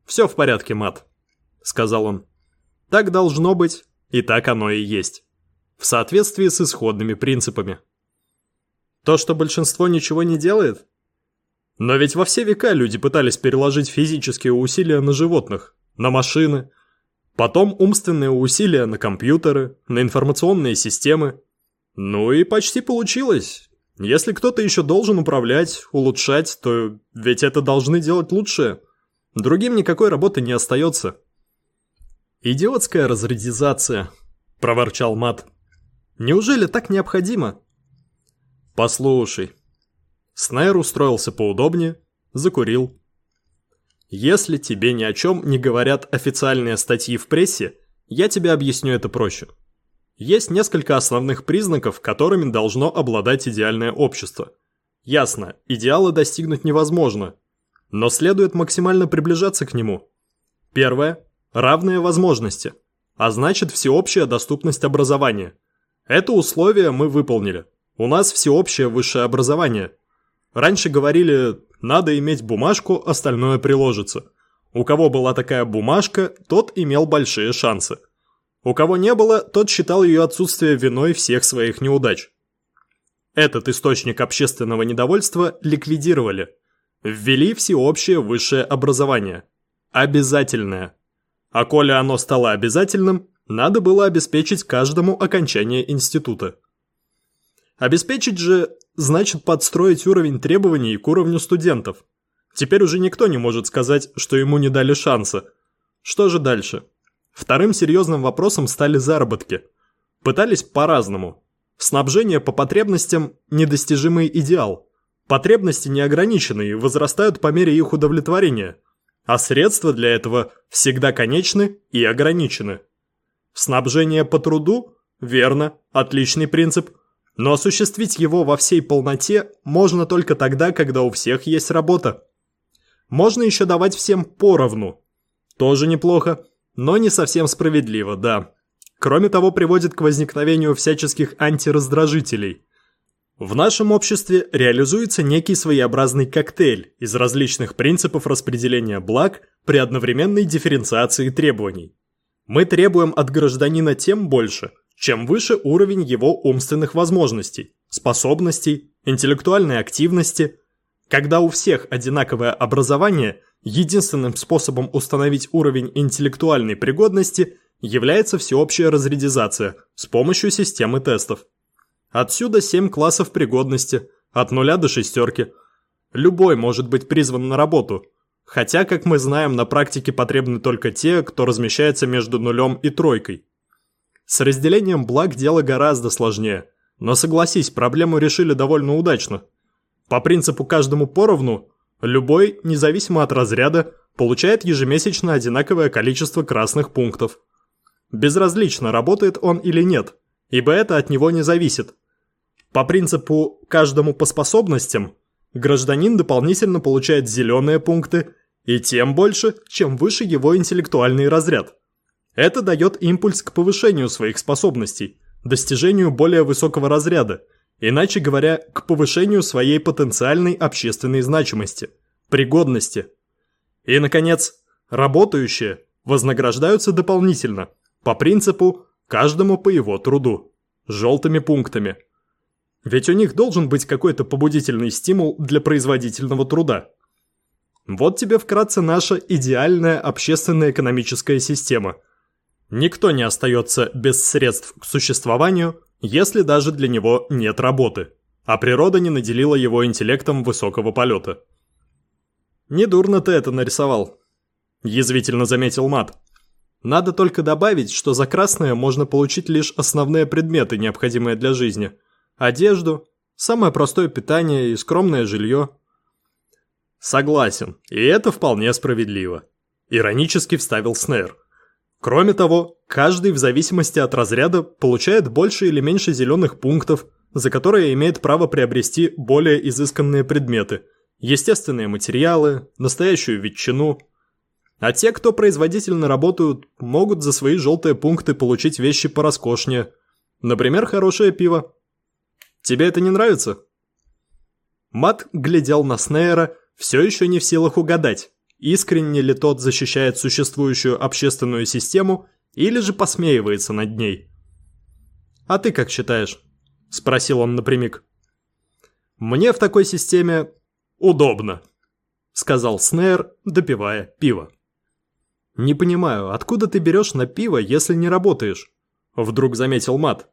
«Все в порядке, Мат», — сказал он. «Так должно быть, и так оно и есть. В соответствии с исходными принципами». То, что большинство ничего не делает? Но ведь во все века люди пытались переложить физические усилия на животных, на машины, потом умственные усилия на компьютеры, на информационные системы. Ну и почти получилось. Если кто-то еще должен управлять, улучшать, то ведь это должны делать лучшие. Другим никакой работы не остается. «Идиотская разрядизация», – проворчал Мат. «Неужели так необходимо?» «Послушай». Снайр устроился поудобнее, закурил. «Если тебе ни о чем не говорят официальные статьи в прессе, я тебе объясню это проще. Есть несколько основных признаков, которыми должно обладать идеальное общество. Ясно, идеала достигнуть невозможно – но следует максимально приближаться к нему. Первое – равные возможности, а значит всеобщая доступность образования. Это условие мы выполнили. У нас всеобщее высшее образование. Раньше говорили, надо иметь бумажку, остальное приложится. У кого была такая бумажка, тот имел большие шансы. У кого не было, тот считал ее отсутствие виной всех своих неудач. Этот источник общественного недовольства ликвидировали. Ввели всеобщее высшее образование. Обязательное. А коли оно стало обязательным, надо было обеспечить каждому окончание института. Обеспечить же значит подстроить уровень требований к уровню студентов. Теперь уже никто не может сказать, что ему не дали шанса. Что же дальше? Вторым серьезным вопросом стали заработки. Пытались по-разному. Снабжение по потребностям – недостижимый идеал. Потребности неограничены и возрастают по мере их удовлетворения. А средства для этого всегда конечны и ограничены. Снабжение по труду – верно, отличный принцип. Но осуществить его во всей полноте можно только тогда, когда у всех есть работа. Можно еще давать всем поровну. Тоже неплохо, но не совсем справедливо, да. Кроме того, приводит к возникновению всяческих антираздражителей. В нашем обществе реализуется некий своеобразный коктейль из различных принципов распределения благ при одновременной дифференциации требований. Мы требуем от гражданина тем больше, чем выше уровень его умственных возможностей, способностей, интеллектуальной активности. Когда у всех одинаковое образование, единственным способом установить уровень интеллектуальной пригодности является всеобщая разрядизация с помощью системы тестов. Отсюда 7 классов пригодности, от нуля до шестерки. Любой может быть призван на работу, хотя, как мы знаем, на практике потребны только те, кто размещается между нулем и тройкой. С разделением благ дело гораздо сложнее, но согласись, проблему решили довольно удачно. По принципу каждому поровну, любой, независимо от разряда, получает ежемесячно одинаковое количество красных пунктов. Безразлично, работает он или нет, ибо это от него не зависит. По принципу «каждому по способностям» гражданин дополнительно получает зеленые пункты, и тем больше, чем выше его интеллектуальный разряд. Это дает импульс к повышению своих способностей, достижению более высокого разряда, иначе говоря, к повышению своей потенциальной общественной значимости, пригодности. И, наконец, работающие вознаграждаются дополнительно, по принципу «каждому по его труду», желтыми пунктами. Ведь у них должен быть какой-то побудительный стимул для производительного труда. Вот тебе вкратце наша идеальная общественно-экономическая система – Никто не остается без средств к существованию, если даже для него нет работы, а природа не наделила его интеллектом высокого полета. «Недурно ты это нарисовал», – язвительно заметил Мат. «Надо только добавить, что за красное можно получить лишь основные предметы, необходимые для жизни. Одежду, самое простое питание и скромное жилье». «Согласен, и это вполне справедливо», – иронически вставил Снейр. Кроме того, каждый в зависимости от разряда получает больше или меньше зеленых пунктов, за которые имеет право приобрести более изысканные предметы, естественные материалы, настоящую ветчину. А те, кто производительно работают, могут за свои желтые пункты получить вещи пороскошнее. Например, хорошее пиво. Тебе это не нравится? Мат глядел на Снейра, все еще не в силах угадать, искренне ли тот защищает существующую общественную систему или же посмеивается над ней. «А ты как считаешь?» – спросил он напрямик. «Мне в такой системе удобно», – сказал Снейр, допивая пиво. «Не понимаю, откуда ты берешь на пиво, если не работаешь?» – вдруг заметил Мат.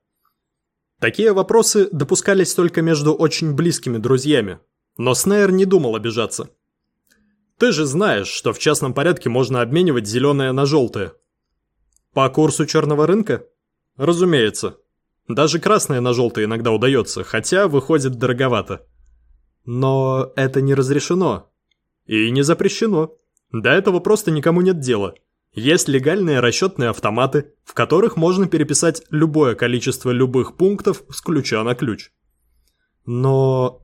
Такие вопросы допускались только между очень близкими друзьями, но Снейр не думал обижаться. Ты же знаешь, что в частном порядке можно обменивать зеленое на желтое. По курсу черного рынка? Разумеется. Даже красное на желтое иногда удается, хотя выходит дороговато. Но это не разрешено. И не запрещено. До этого просто никому нет дела. Есть легальные расчетные автоматы, в которых можно переписать любое количество любых пунктов с ключа на ключ. Но...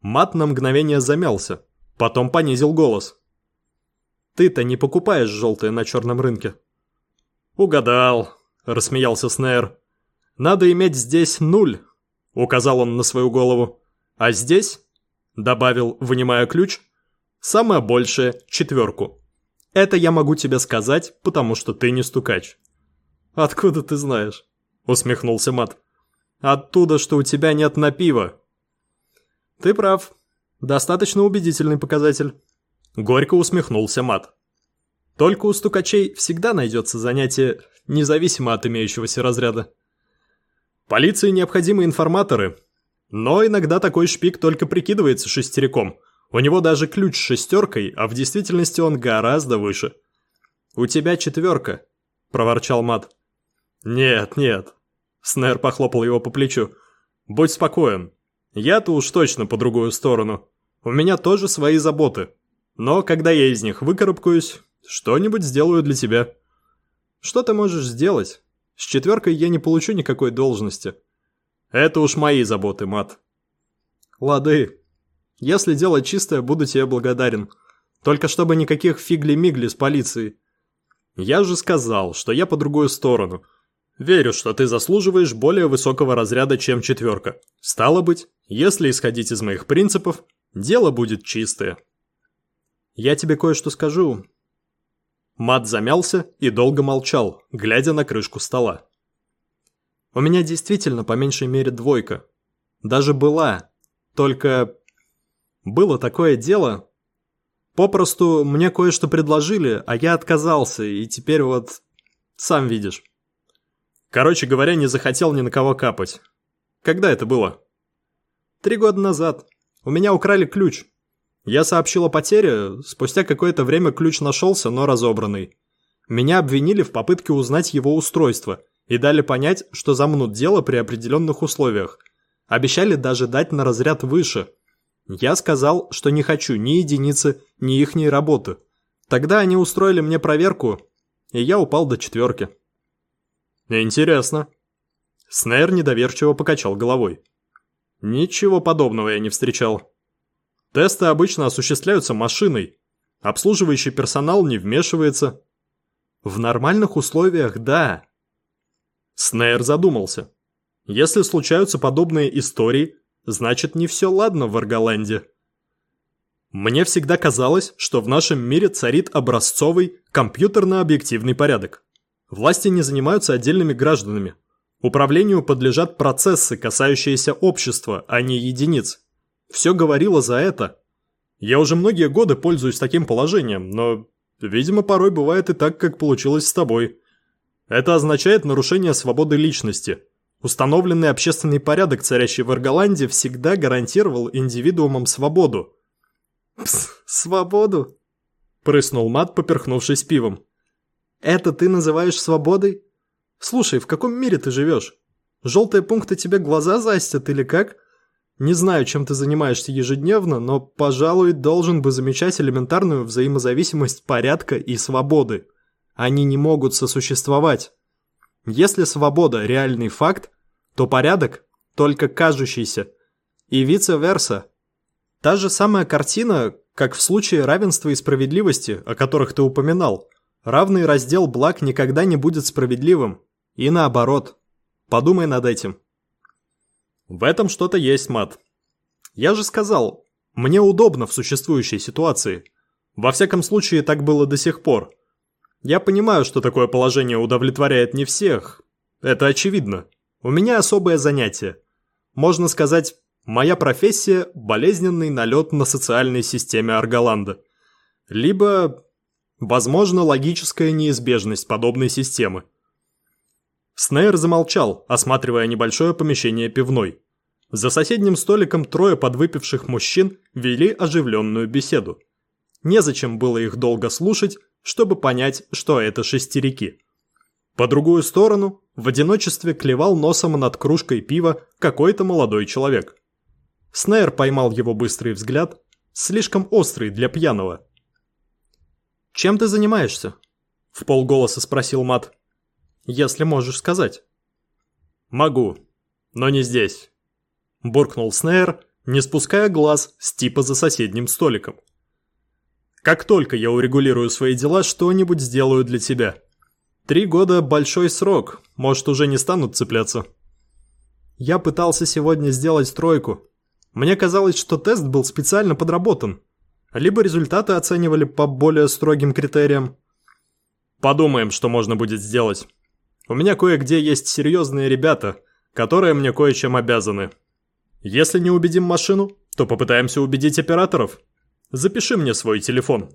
Мат на мгновение замялся Потом понизил голос. «Ты-то не покупаешь желтое на черном рынке?» «Угадал», — рассмеялся Снейр. «Надо иметь здесь нуль», — указал он на свою голову. «А здесь», — добавил, вынимая ключ, — «самое большее — четверку. Это я могу тебе сказать, потому что ты не стукач». «Откуда ты знаешь?» — усмехнулся Мат. «Оттуда, что у тебя нет на пиво». «Ты прав. Достаточно убедительный показатель». Горько усмехнулся Мат. «Только у стукачей всегда найдется занятие, независимо от имеющегося разряда. Полиции необходимы информаторы, но иногда такой шпик только прикидывается шестериком. У него даже ключ с шестеркой, а в действительности он гораздо выше. «У тебя четверка», – проворчал Мат. «Нет, нет». Снэр похлопал его по плечу. «Будь спокоен. Я-то уж точно по другую сторону. У меня тоже свои заботы. Но когда я из них выкарабкаюсь, что-нибудь сделаю для тебя». «Что ты можешь сделать? С четверкой я не получу никакой должности». «Это уж мои заботы, Мат». «Лады. Если дело чистое, буду тебе благодарен. Только чтобы никаких фигли-мигли с полицией. Я же сказал, что я по другую сторону». Верю, что ты заслуживаешь более высокого разряда, чем четверка. Стало быть, если исходить из моих принципов, дело будет чистое. Я тебе кое-что скажу. Мат замялся и долго молчал, глядя на крышку стола. У меня действительно по меньшей мере двойка. Даже была. Только было такое дело. Попросту мне кое-что предложили, а я отказался, и теперь вот сам видишь. Короче говоря, не захотел ни на кого капать. Когда это было? Три года назад. У меня украли ключ. Я сообщил о потере, спустя какое-то время ключ нашелся, но разобранный. Меня обвинили в попытке узнать его устройство и дали понять, что замнут дело при определенных условиях. Обещали даже дать на разряд выше. Я сказал, что не хочу ни единицы, ни ихней работы. Тогда они устроили мне проверку, и я упал до четверки. «Интересно». Снейр недоверчиво покачал головой. «Ничего подобного я не встречал. Тесты обычно осуществляются машиной. Обслуживающий персонал не вмешивается». «В нормальных условиях, да». Снейр задумался. «Если случаются подобные истории, значит не все ладно в Арголанде». Мне всегда казалось, что в нашем мире царит образцовый компьютерно-объективный порядок. Власти не занимаются отдельными гражданами. Управлению подлежат процессы, касающиеся общества, а не единиц. Все говорило за это. Я уже многие годы пользуюсь таким положением, но, видимо, порой бывает и так, как получилось с тобой. Это означает нарушение свободы личности. Установленный общественный порядок, царящий в Арголанде, всегда гарантировал индивидуумам свободу. «Пс, свободу?» – прыснул Мат, поперхнувшись пивом. Это ты называешь свободой? Слушай, в каком мире ты живешь? Желтые пункты тебе глаза застят или как? Не знаю, чем ты занимаешься ежедневно, но, пожалуй, должен бы замечать элементарную взаимозависимость порядка и свободы. Они не могут сосуществовать. Если свобода – реальный факт, то порядок – только кажущийся. И vice-versa. Та же самая картина, как в случае равенства и справедливости, о которых ты упоминал – Равный раздел благ никогда не будет справедливым. И наоборот. Подумай над этим. В этом что-то есть, Мат. Я же сказал, мне удобно в существующей ситуации. Во всяком случае, так было до сих пор. Я понимаю, что такое положение удовлетворяет не всех. Это очевидно. У меня особое занятие. Можно сказать, моя профессия – болезненный налет на социальной системе Арголанда. Либо Возможно, логическая неизбежность подобной системы. Снейр замолчал, осматривая небольшое помещение пивной. За соседним столиком трое подвыпивших мужчин вели оживленную беседу. Незачем было их долго слушать, чтобы понять, что это шестерики. По другую сторону, в одиночестве клевал носом над кружкой пива какой-то молодой человек. Снейр поймал его быстрый взгляд, слишком острый для пьяного – «Чем ты занимаешься?» – в полголоса спросил Мат. «Если можешь сказать». «Могу, но не здесь», – буркнул Снейр, не спуская глаз с типа за соседним столиком. Как только я урегулирую свои дела, что-нибудь сделаю для тебя. Три года – большой срок, может, уже не станут цепляться. Я пытался сегодня сделать тройку. Мне казалось, что тест был специально подработан. Либо результаты оценивали по более строгим критериям. Подумаем, что можно будет сделать. У меня кое-где есть серьезные ребята, которые мне кое-чем обязаны. Если не убедим машину, то попытаемся убедить операторов. Запиши мне свой телефон.